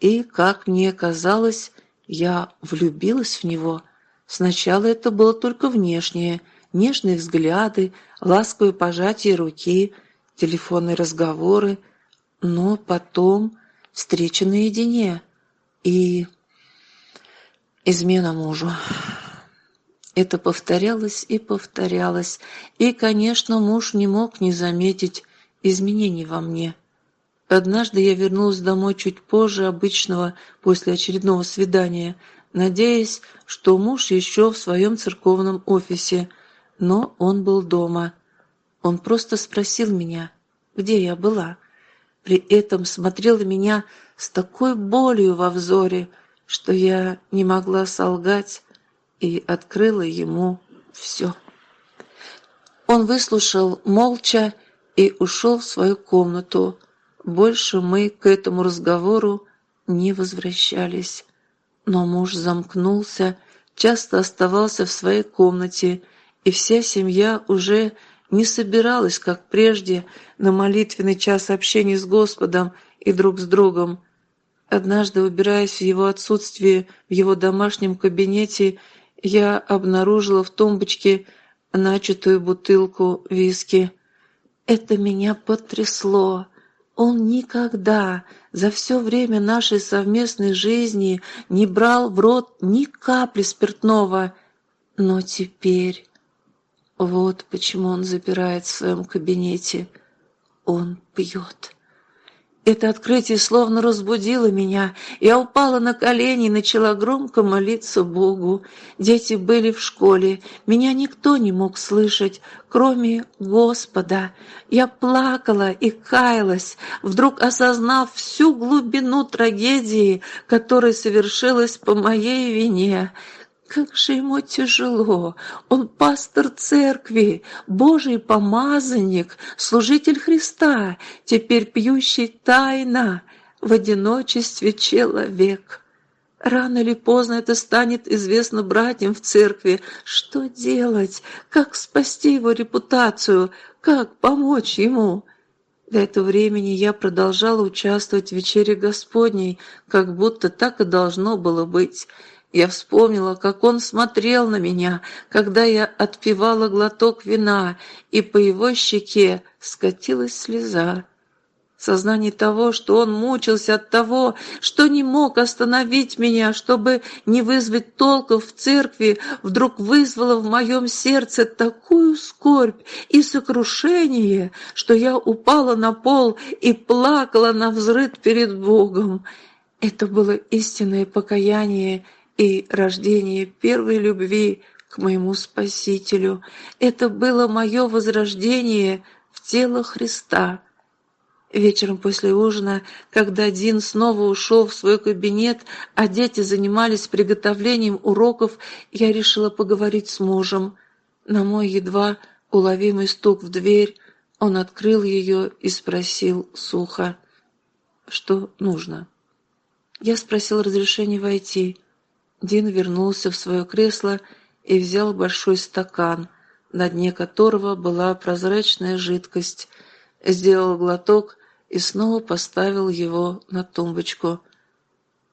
и, как мне казалось, я влюбилась в него. Сначала это было только внешнее, нежные взгляды, ласковые пожатия руки, телефонные разговоры, но потом встреча наедине и измена мужу. Это повторялось и повторялось, и, конечно, муж не мог не заметить изменений во мне. Однажды я вернулась домой чуть позже обычного после очередного свидания, надеясь, что муж еще в своем церковном офисе, но он был дома. Он просто спросил меня, где я была. При этом смотрел на меня с такой болью во взоре – что я не могла солгать и открыла ему все. Он выслушал молча и ушел в свою комнату. Больше мы к этому разговору не возвращались. Но муж замкнулся, часто оставался в своей комнате, и вся семья уже не собиралась, как прежде, на молитвенный час общения с Господом и друг с другом. Однажды, убираясь в его отсутствие в его домашнем кабинете, я обнаружила в тумбочке начатую бутылку виски. Это меня потрясло. Он никогда за все время нашей совместной жизни не брал в рот ни капли спиртного. Но теперь... Вот почему он запирает в своем кабинете. Он пьет. Это открытие словно разбудило меня. Я упала на колени и начала громко молиться Богу. Дети были в школе. Меня никто не мог слышать, кроме Господа. Я плакала и каялась, вдруг осознав всю глубину трагедии, которая совершилась по моей вине. Как же ему тяжело! Он пастор церкви, Божий помазанник, служитель Христа, теперь пьющий тайно, в одиночестве человек. Рано или поздно это станет известно братьям в церкви. Что делать? Как спасти его репутацию? Как помочь ему? До этого времени я продолжала участвовать в вечере Господней, как будто так и должно было быть. Я вспомнила, как он смотрел на меня, когда я отпивала глоток вина, и по его щеке скатилась слеза. Сознание того, что он мучился от того, что не мог остановить меня, чтобы не вызвать толков в церкви, вдруг вызвало в моем сердце такую скорбь и сокрушение, что я упала на пол и плакала на взрыд перед Богом. Это было истинное покаяние и рождение первой любви к моему Спасителю. Это было мое возрождение в тело Христа. Вечером после ужина, когда Дин снова ушел в свой кабинет, а дети занимались приготовлением уроков, я решила поговорить с мужем. На мой едва уловимый стук в дверь он открыл ее и спросил сухо, что нужно. Я спросил разрешения войти. Дин вернулся в свое кресло и взял большой стакан, на дне которого была прозрачная жидкость, сделал глоток и снова поставил его на тумбочку.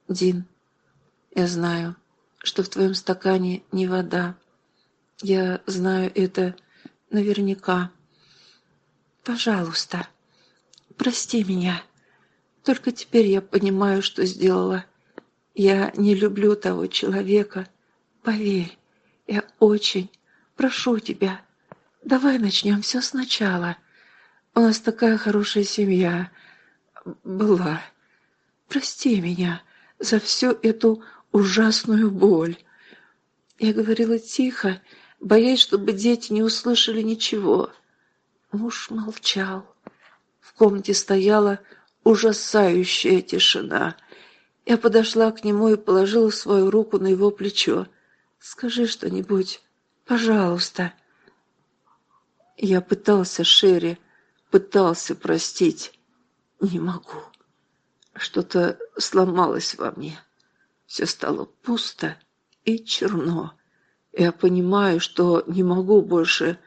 «Дин, я знаю, что в твоем стакане не вода. Я знаю это наверняка. Пожалуйста, прости меня. Только теперь я понимаю, что сделала. Я не люблю того человека. Поверь, я очень прошу тебя. Давай начнем все сначала». У нас такая хорошая семья была. Прости меня за всю эту ужасную боль. Я говорила тихо, боясь, чтобы дети не услышали ничего. Муж молчал. В комнате стояла ужасающая тишина. Я подошла к нему и положила свою руку на его плечо. «Скажи что-нибудь, пожалуйста». Я пытался Шерри, пытался простить. Не могу. Что-то сломалось во мне. Все стало пусто и черно. Я понимаю, что не могу больше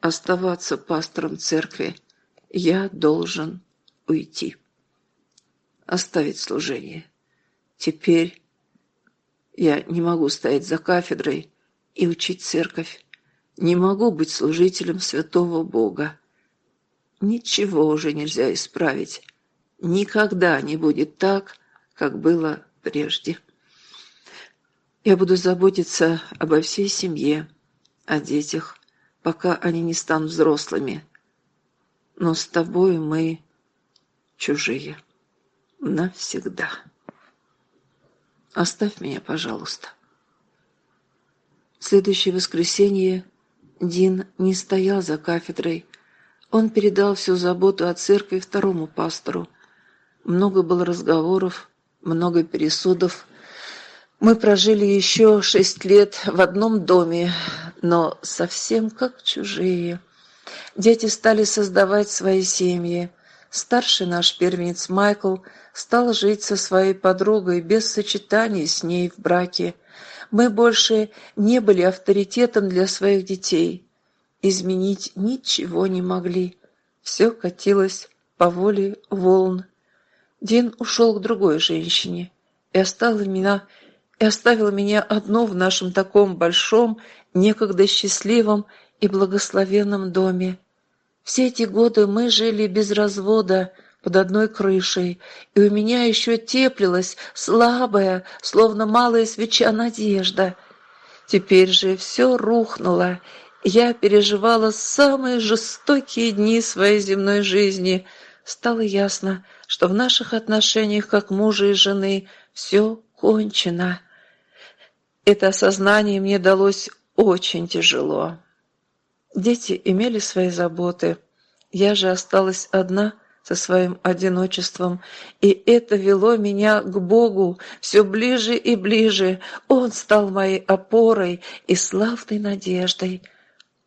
оставаться пастором церкви. Я должен уйти. Оставить служение. Теперь я не могу стоять за кафедрой и учить церковь. Не могу быть служителем святого Бога. Ничего уже нельзя исправить. Никогда не будет так, как было прежде. Я буду заботиться обо всей семье, о детях, пока они не станут взрослыми. Но с тобой мы чужие. Навсегда. Оставь меня, пожалуйста. В следующее воскресенье Дин не стоял за кафедрой, он передал всю заботу о церкви второму пастору. Много было разговоров, много пересудов. Мы прожили еще шесть лет в одном доме, но совсем как чужие. Дети стали создавать свои семьи. Старший наш первенец Майкл стал жить со своей подругой без сочетания с ней в браке. Мы больше не были авторитетом для своих детей изменить ничего не могли. Все катилось по воле волн. Дин ушел к другой женщине и оставил меня, и оставил меня одну в нашем таком большом, некогда счастливом и благословенном доме. Все эти годы мы жили без развода, под одной крышей, и у меня еще теплилась слабая, словно малая свеча надежда. Теперь же все рухнуло, я переживала самые жестокие дни своей земной жизни. Стало ясно, что в наших отношениях как мужа и жены все кончено. Это осознание мне далось очень тяжело. Дети имели свои заботы. Я же осталась одна со своим одиночеством, и это вело меня к Богу все ближе и ближе. Он стал моей опорой и славной надеждой.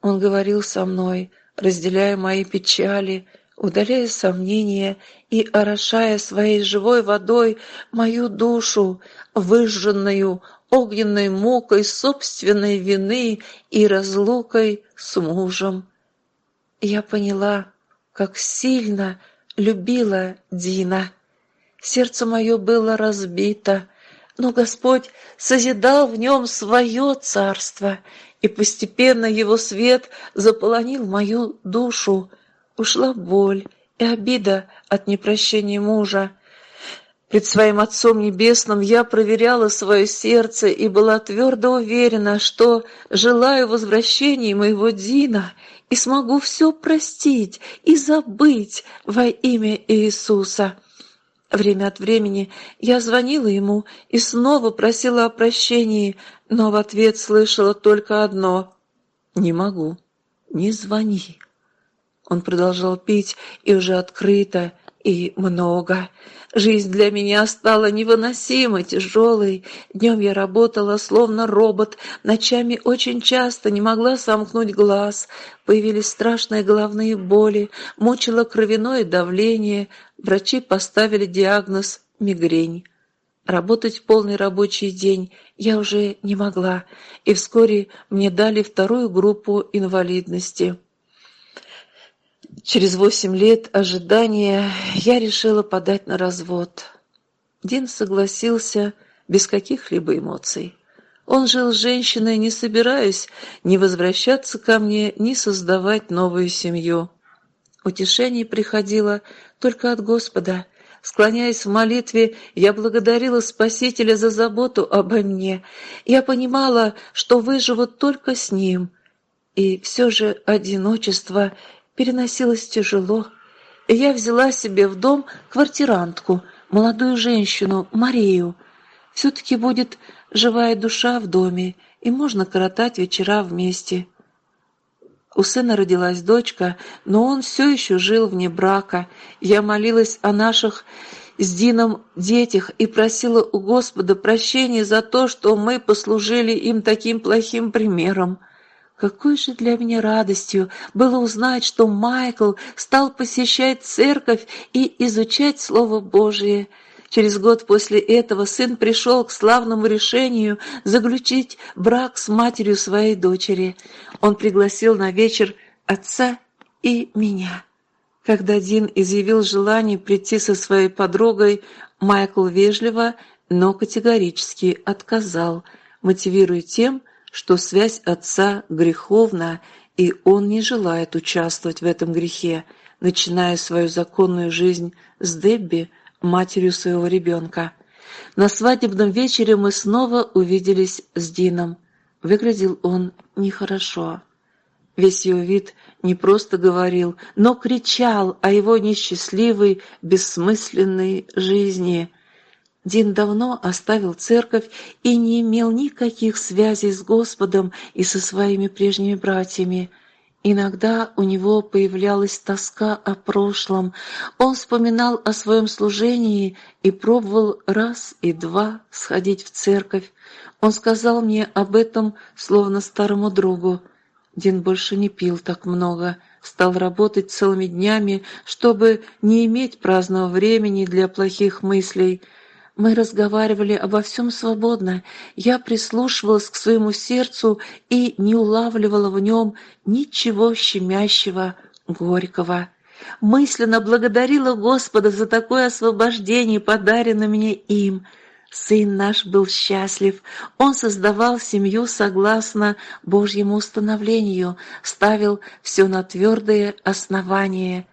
Он говорил со мной, разделяя мои печали, удаляя сомнения и орошая своей живой водой мою душу, выжженную огненной мукой собственной вины и разлукой с мужем. Я поняла, как сильно любила Дина. Сердце мое было разбито, но Господь созидал в нем свое царство, и постепенно его свет заполонил мою душу. Ушла боль и обида от непрощения мужа. Пред своим Отцом Небесным я проверяла свое сердце и была твердо уверена, что желаю возвращения моего Дина и смогу все простить и забыть во имя Иисуса. Время от времени я звонила ему и снова просила о прощении, но в ответ слышала только одно «Не могу, не звони». Он продолжал пить и уже открыто, и много. Жизнь для меня стала невыносимо тяжелой. Днем я работала словно робот, ночами очень часто не могла сомкнуть глаз. Появились страшные головные боли, мучило кровяное давление. Врачи поставили диагноз мигрень. Работать полный рабочий день я уже не могла, и вскоре мне дали вторую группу инвалидности. Через восемь лет ожидания я решила подать на развод. Дин согласился без каких-либо эмоций. Он жил с женщиной, не собираясь ни возвращаться ко мне, ни создавать новую семью. Утешение приходило только от Господа. Склоняясь в молитве, я благодарила Спасителя за заботу обо мне. Я понимала, что выживу только с Ним. И все же одиночество переносилось тяжело, я взяла себе в дом квартирантку, молодую женщину, Марию. Все-таки будет живая душа в доме, и можно коротать вечера вместе. У сына родилась дочка, но он все еще жил вне брака. Я молилась о наших с Дином детях и просила у Господа прощения за то, что мы послужили им таким плохим примером. Какой же для меня радостью было узнать, что Майкл стал посещать церковь и изучать Слово Божие. Через год после этого сын пришел к славному решению заключить брак с матерью своей дочери. Он пригласил на вечер отца и меня. Когда Дин изъявил желание прийти со своей подругой, Майкл вежливо, но категорически отказал, мотивируя тем, что связь отца греховна, и он не желает участвовать в этом грехе, начиная свою законную жизнь с Дебби, матерью своего ребенка. На свадебном вечере мы снова увиделись с Дином. Выглядел он нехорошо. Весь его вид не просто говорил, но кричал о его несчастливой, бессмысленной жизни – Дин давно оставил церковь и не имел никаких связей с Господом и со своими прежними братьями. Иногда у него появлялась тоска о прошлом. Он вспоминал о своем служении и пробовал раз и два сходить в церковь. Он сказал мне об этом, словно старому другу. Дин больше не пил так много, стал работать целыми днями, чтобы не иметь праздного времени для плохих мыслей – мы разговаривали обо всем свободно. Я прислушивалась к своему сердцу и не улавливала в нем ничего щемящего, горького. Мысленно благодарила Господа за такое освобождение, подаренное мне им. Сын наш был счастлив. Он создавал семью согласно Божьему установлению, ставил все на твердые основания.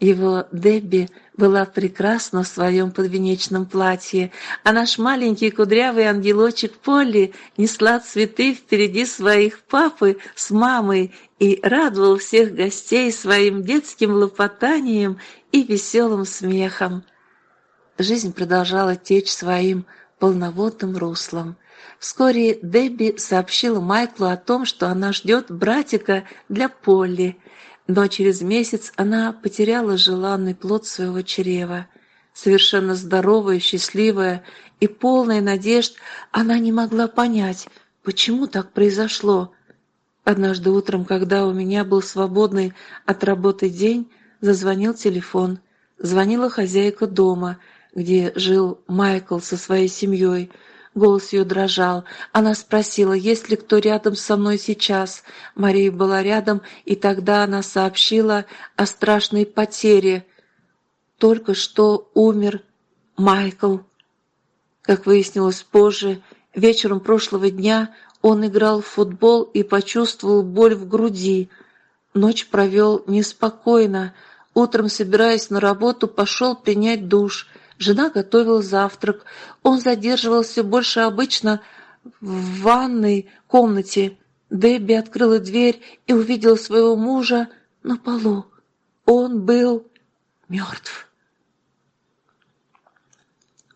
Его Дебби была прекрасна в своем подвенечном платье, а наш маленький кудрявый ангелочек Полли несла цветы впереди своих папы с мамой и радовал всех гостей своим детским лопотанием и веселым смехом. Жизнь продолжала течь своим полноводным руслом. Вскоре Дебби сообщила Майклу о том, что она ждет братика для Полли – Но через месяц она потеряла желанный плод своего чрева. Совершенно здоровая, счастливая и полная надежд, она не могла понять, почему так произошло. Однажды утром, когда у меня был свободный от работы день, зазвонил телефон. Звонила хозяйка дома, где жил Майкл со своей семьей. Голос ее дрожал. Она спросила, есть ли кто рядом со мной сейчас. Мария была рядом, и тогда она сообщила о страшной потере. Только что умер Майкл. Как выяснилось позже, вечером прошлого дня он играл в футбол и почувствовал боль в груди. Ночь провел неспокойно. Утром, собираясь на работу, пошел принять душ. Жена готовила завтрак. Он задерживался больше обычно в ванной комнате. Дебби открыла дверь и увидела своего мужа на полу. Он был мертв.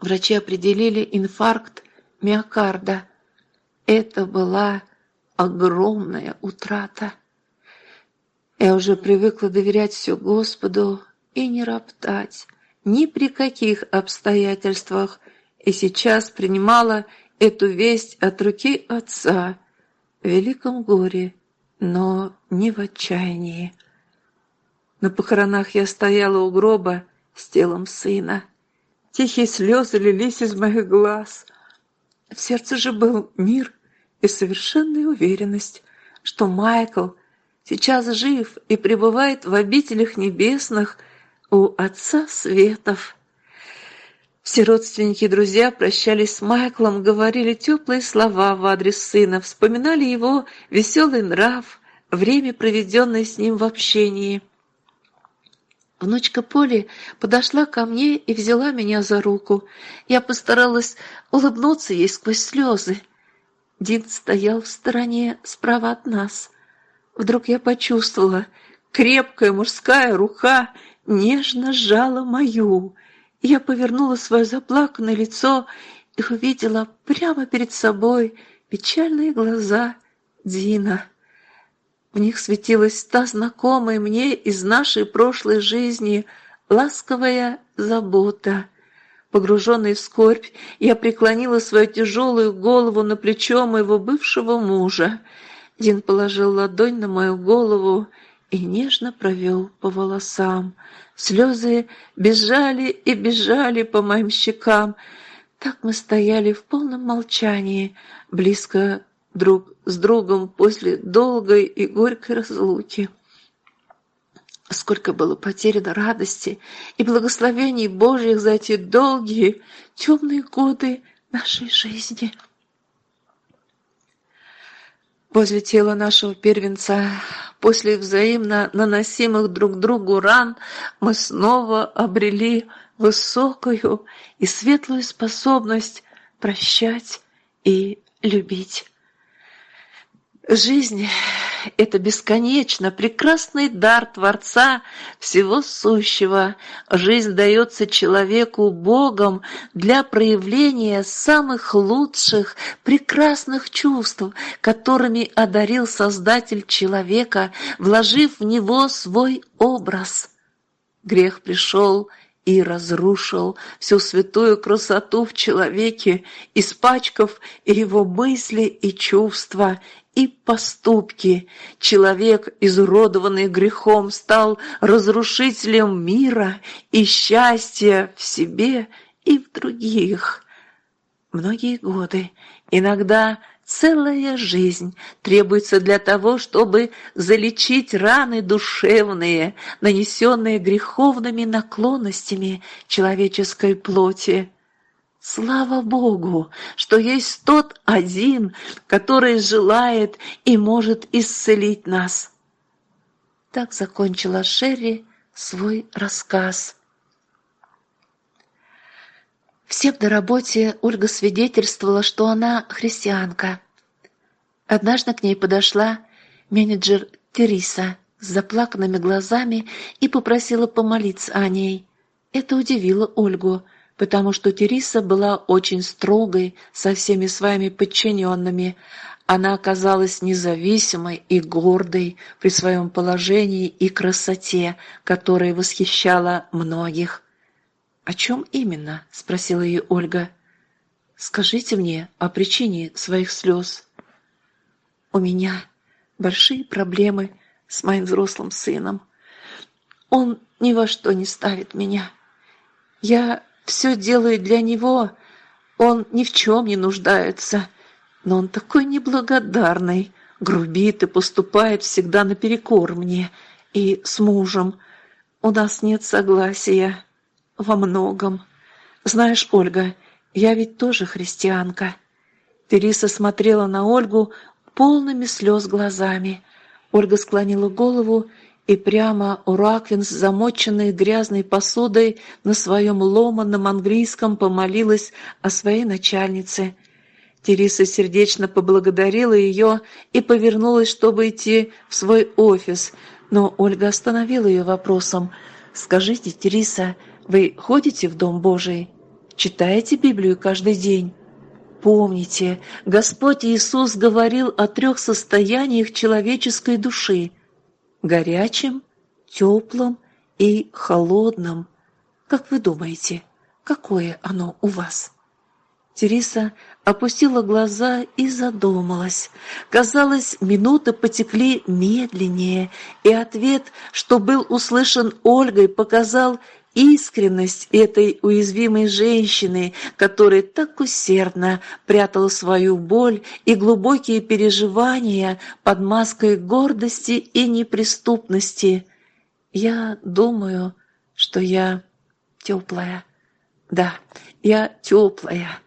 Врачи определили инфаркт миокарда. Это была огромная утрата. Я уже привыкла доверять все Господу и не роптать ни при каких обстоятельствах, и сейчас принимала эту весть от руки отца в великом горе, но не в отчаянии. На похоронах я стояла у гроба с телом сына. Тихие слезы лились из моих глаз. В сердце же был мир и совершенная уверенность, что Майкл сейчас жив и пребывает в обителях небесных у Отца Светов. Все родственники и друзья прощались с Майклом, говорили теплые слова в адрес сына, вспоминали его веселый нрав, время, проведенное с ним в общении. Внучка Поли подошла ко мне и взяла меня за руку. Я постаралась улыбнуться ей сквозь слезы. Дин стоял в стороне справа от нас. Вдруг я почувствовала, крепкая мужская рука нежно сжала мою. Я повернула свое заплаканное лицо и увидела прямо перед собой печальные глаза Дина. В них светилась та знакомая мне из нашей прошлой жизни ласковая забота. Погруженный в скорбь, я преклонила свою тяжелую голову на плечо моего бывшего мужа. Дин положил ладонь на мою голову и нежно провел по волосам. Слезы бежали и бежали по моим щекам. Так мы стояли в полном молчании, близко друг с другом после долгой и горькой разлуки. Сколько было потеряно радости и благословений Божьих за эти долгие, темные годы нашей жизни. Возле тела нашего первенца, после взаимно наносимых друг другу ран, мы снова обрели высокую и светлую способность прощать и любить. Жизнь — это бесконечно прекрасный дар Творца всего сущего. Жизнь дается человеку Богом для проявления самых лучших, прекрасных чувств, которыми одарил Создатель человека, вложив в него свой образ. Грех пришел и разрушил всю святую красоту в человеке, испачкав его мысли и чувства, и поступки. Человек, изуродованный грехом, стал разрушителем мира и счастья в себе и в других. Многие годы, иногда целая жизнь требуется для того, чтобы залечить раны душевные, нанесенные греховными наклонностями человеческой плоти. Слава Богу, что есть тот один, который желает и может исцелить нас. Так закончила Шерри свой рассказ. Всем на работе Ольга свидетельствовала, что она христианка. Однажды к ней подошла менеджер Териса с заплаканными глазами и попросила помолиться о ней. Это удивило Ольгу – потому что Териса была очень строгой со всеми своими подчиненными. Она оказалась независимой и гордой при своем положении и красоте, которая восхищала многих. «О чем именно?» – спросила ее Ольга. «Скажите мне о причине своих слез». «У меня большие проблемы с моим взрослым сыном. Он ни во что не ставит меня. Я все делаю для него, он ни в чем не нуждается, но он такой неблагодарный, грубит и поступает всегда наперекор мне и с мужем. У нас нет согласия во многом. Знаешь, Ольга, я ведь тоже христианка». Тереса смотрела на Ольгу полными слез глазами. Ольга склонила голову и прямо у раковин с замоченной грязной посудой на своем ломаном английском помолилась о своей начальнице. Тереса сердечно поблагодарила ее и повернулась, чтобы идти в свой офис, но Ольга остановила ее вопросом. «Скажите, Тереса, вы ходите в Дом Божий? Читаете Библию каждый день?» Помните, Господь Иисус говорил о трех состояниях человеческой души – горячем, теплом и холодном. Как вы думаете, какое оно у вас? Тереса опустила глаза и задумалась. Казалось, минуты потекли медленнее, и ответ, что был услышан Ольгой, показал искренность этой уязвимой женщины, которая так усердно прятала свою боль и глубокие переживания под маской гордости и неприступности. Я думаю, что я теплая. Да, я теплая.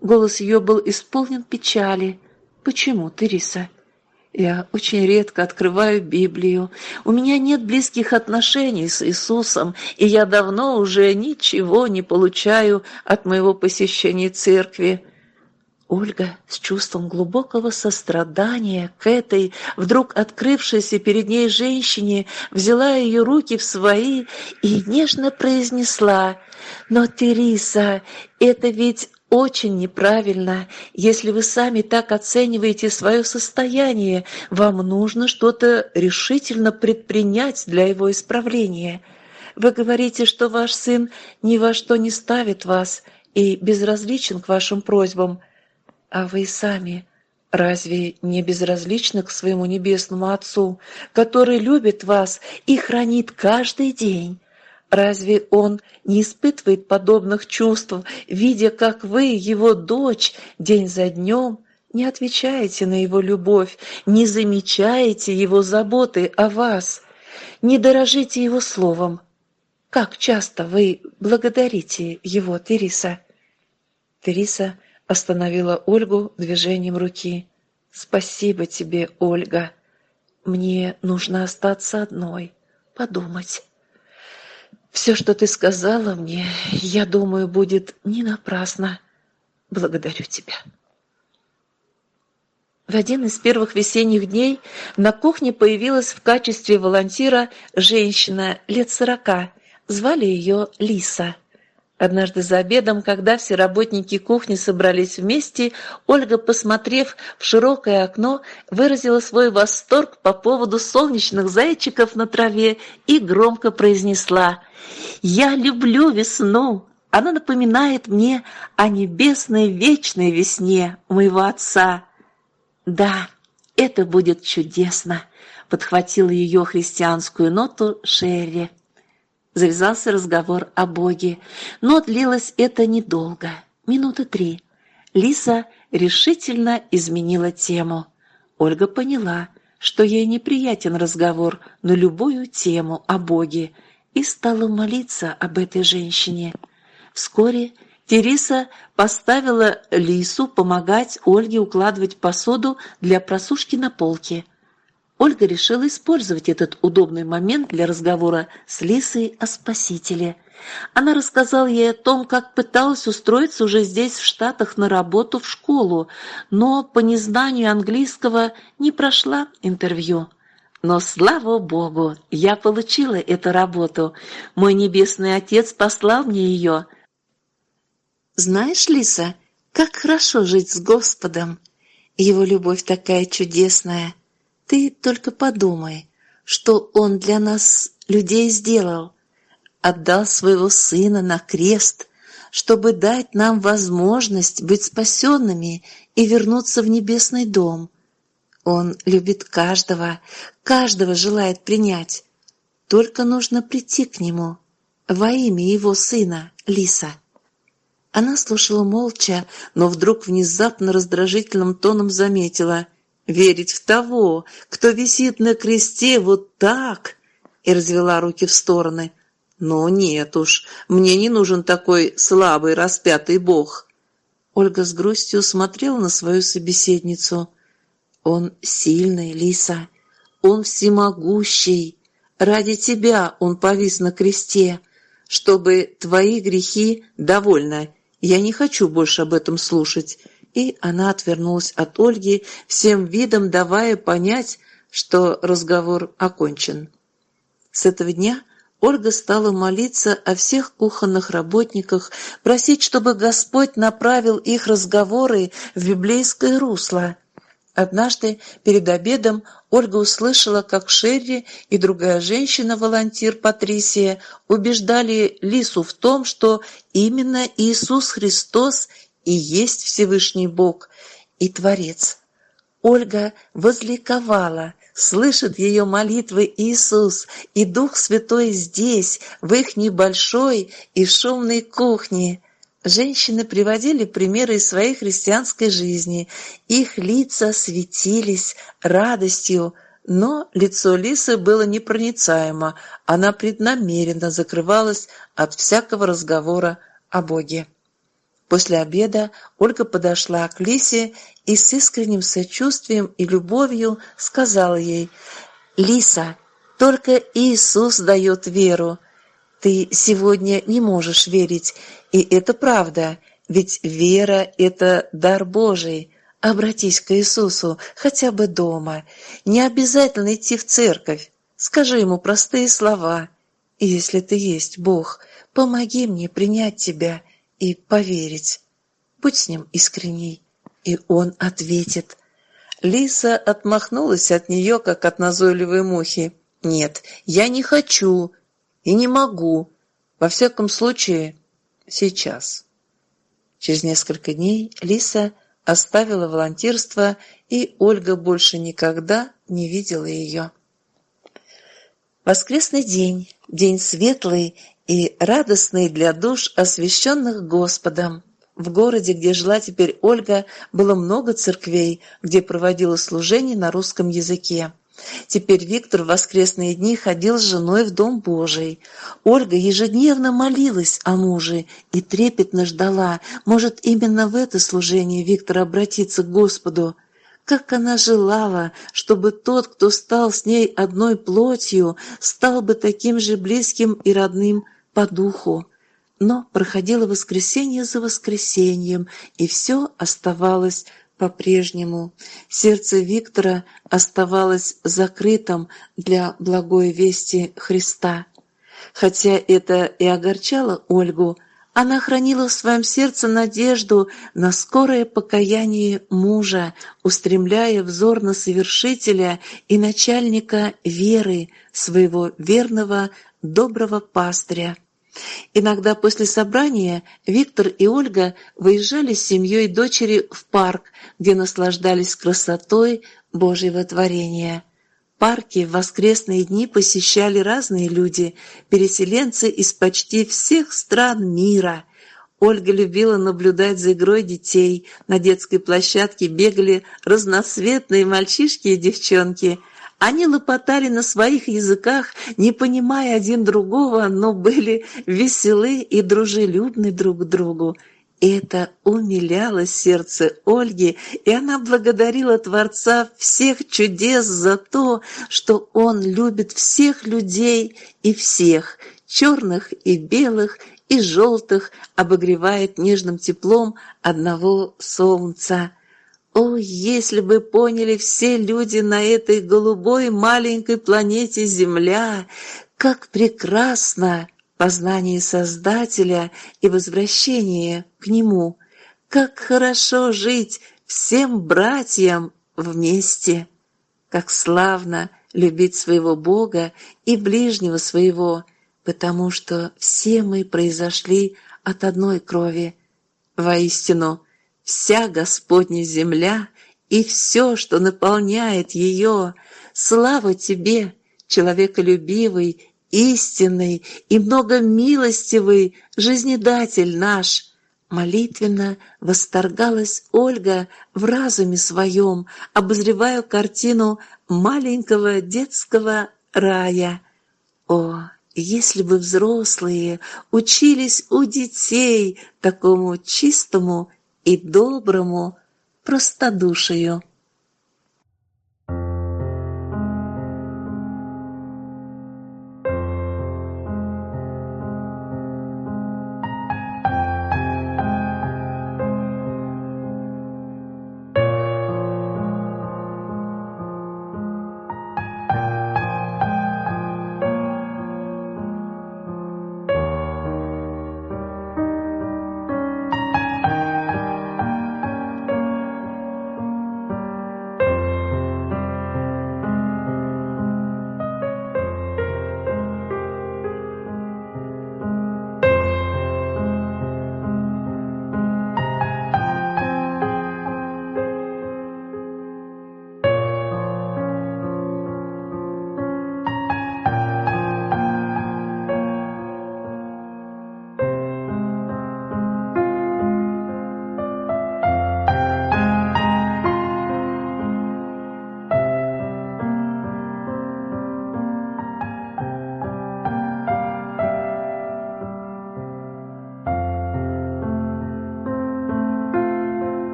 Голос ее был исполнен печали. Почему, Тереса? Я очень редко открываю Библию. У меня нет близких отношений с Иисусом, и я давно уже ничего не получаю от моего посещения церкви. Ольга с чувством глубокого сострадания к этой вдруг открывшейся перед ней женщине взяла ее руки в свои и нежно произнесла «Но, Тереса, это ведь очень неправильно. Если вы сами так оцениваете свое состояние, вам нужно что-то решительно предпринять для его исправления. Вы говорите, что ваш сын ни во что не ставит вас и безразличен к вашим просьбам. А вы сами разве не безразличны к своему небесному Отцу, который любит вас и хранит каждый день? Разве он не испытывает подобных чувств, видя, как вы, его дочь, день за днем не отвечаете на его любовь, не замечаете его заботы о вас, не дорожите его словом? Как часто вы благодарите его, Тереса? Тереса остановила Ольгу движением руки. «Спасибо тебе, Ольга. Мне нужно остаться одной, подумать». Все, что ты сказала мне, я думаю, будет не напрасно. Благодарю тебя. В один из первых весенних дней на кухне появилась в качестве волонтера женщина лет сорока. Звали ее Лиса. Однажды за обедом, когда все работники кухни собрались вместе, Ольга, посмотрев в широкое окно, выразила свой восторг по поводу солнечных зайчиков на траве и громко произнесла «Я люблю весну! Она напоминает мне о небесной вечной весне моего отца». «Да, это будет чудесно!» — подхватила ее христианскую ноту Шерри завязался разговор о Боге, но длилось это недолго, минуты три. Лиса решительно изменила тему. Ольга поняла, что ей неприятен разговор на любую тему о Боге, и стала молиться об этой женщине. Вскоре Тереса поставила Лису помогать Ольге укладывать посуду для просушки на полке – Ольга решила использовать этот удобный момент для разговора с Лисой о спасителе. Она рассказала ей о том, как пыталась устроиться уже здесь, в Штатах, на работу в школу, но по незнанию английского не прошла интервью. Но, слава Богу, я получила эту работу. Мой небесный отец послал мне ее – Знаешь, Лиса, как хорошо жить с Господом. Его любовь такая чудесная. Ты только подумай, что Он для нас, людей, сделал. Отдал своего Сына на крест, чтобы дать нам возможность быть спасенными и вернуться в небесный дом. Он любит каждого, каждого желает принять. Только нужно прийти к Нему во имя Его Сына, Лиса. Она слушала молча, но вдруг внезапно раздражительным тоном заметила «Верить в того, кто висит на кресте вот так!» и развела руки в стороны. «Ну нет уж, мне не нужен такой слабый распятый бог!» Ольга с грустью смотрела на свою собеседницу. «Он сильный, Лиса, он всемогущий. Ради тебя он повис на кресте, чтобы твои грехи довольно я не хочу больше об этом слушать». И она отвернулась от Ольги, всем видом давая понять, что разговор окончен. С этого дня Ольга стала молиться о всех кухонных работниках, просить, чтобы Господь направил их разговоры в библейское русло. Однажды перед обедом Ольга услышала, как Шерри и другая женщина-волонтер Патрисия убеждали Лису в том, что именно Иисус Христос и есть Всевышний Бог и Творец. Ольга возликовала, слышит ее молитвы Иисус, и Дух Святой здесь, в их небольшой и шумной кухне. Женщины приводили примеры из своей христианской жизни. Их лица светились радостью, но лицо Лисы было непроницаемо, она преднамеренно закрывалась от всякого разговора о Боге. После обеда Ольга подошла к Лисе и с искренним сочувствием и любовью сказала ей, «Лиса, только Иисус дает веру. Ты сегодня не можешь верить, и это правда, ведь вера – это дар Божий. Обратись к Иисусу хотя бы дома. Не обязательно идти в церковь. Скажи ему простые слова. Если ты есть Бог, помоги мне принять тебя и поверить. Будь с ним искренней, и он ответит. Лиса отмахнулась от нее, как от назойливой мухи. «Нет, я не хочу и не могу. Во всяком случае, сейчас. Через несколько дней Лиса оставила волонтерство, и Ольга больше никогда не видела ее. Воскресный день, день светлый и радостный для душ, освященных Господом. В городе, где жила теперь Ольга, было много церквей, где проводила служение на русском языке. Теперь Виктор в воскресные дни ходил с женой в Дом Божий. Ольга ежедневно молилась о муже и трепетно ждала, может, именно в это служение Виктор обратится к Господу. Как она желала, чтобы тот, кто стал с ней одной плотью, стал бы таким же близким и родным по духу. Но проходило воскресенье за воскресеньем, и все оставалось по-прежнему. Сердце Виктора оставалось закрытым для благой вести Христа. Хотя это и огорчало Ольгу, она хранила в своем сердце надежду на скорое покаяние мужа, устремляя взор на совершителя и начальника веры, своего верного, доброго пастыря. Иногда после собрания Виктор и Ольга выезжали с семьей дочери в парк, где наслаждались красотой Божьего творения. Парки в воскресные дни посещали разные люди, переселенцы из почти всех стран мира. Ольга любила наблюдать за игрой детей. На детской площадке бегали разноцветные мальчишки и девчонки – они лопотали на своих языках, не понимая один другого, но были веселы и дружелюбны друг к другу. Это умиляло сердце Ольги, и она благодарила Творца всех чудес за то, что Он любит всех людей и всех, черных и белых, и желтых, обогревает нежным теплом одного солнца. О, если бы поняли все люди на этой голубой маленькой планете Земля, как прекрасна познании Создателя и возвращении к Нему. Как хорошо жить всем братьям вместе! Как славно любить своего Бога и ближнего своего, потому что все мы произошли от одной крови. Воистину, вся Господня земля и все, что наполняет ее, слава Тебе, человеколюбивый, истинный и многомилостивый жизнедатель наш – Молитвенно восторгалась Ольга в разуме своем, обозревая картину маленького детского рая. О, если бы взрослые учились у детей такому чистому и доброму простодушию!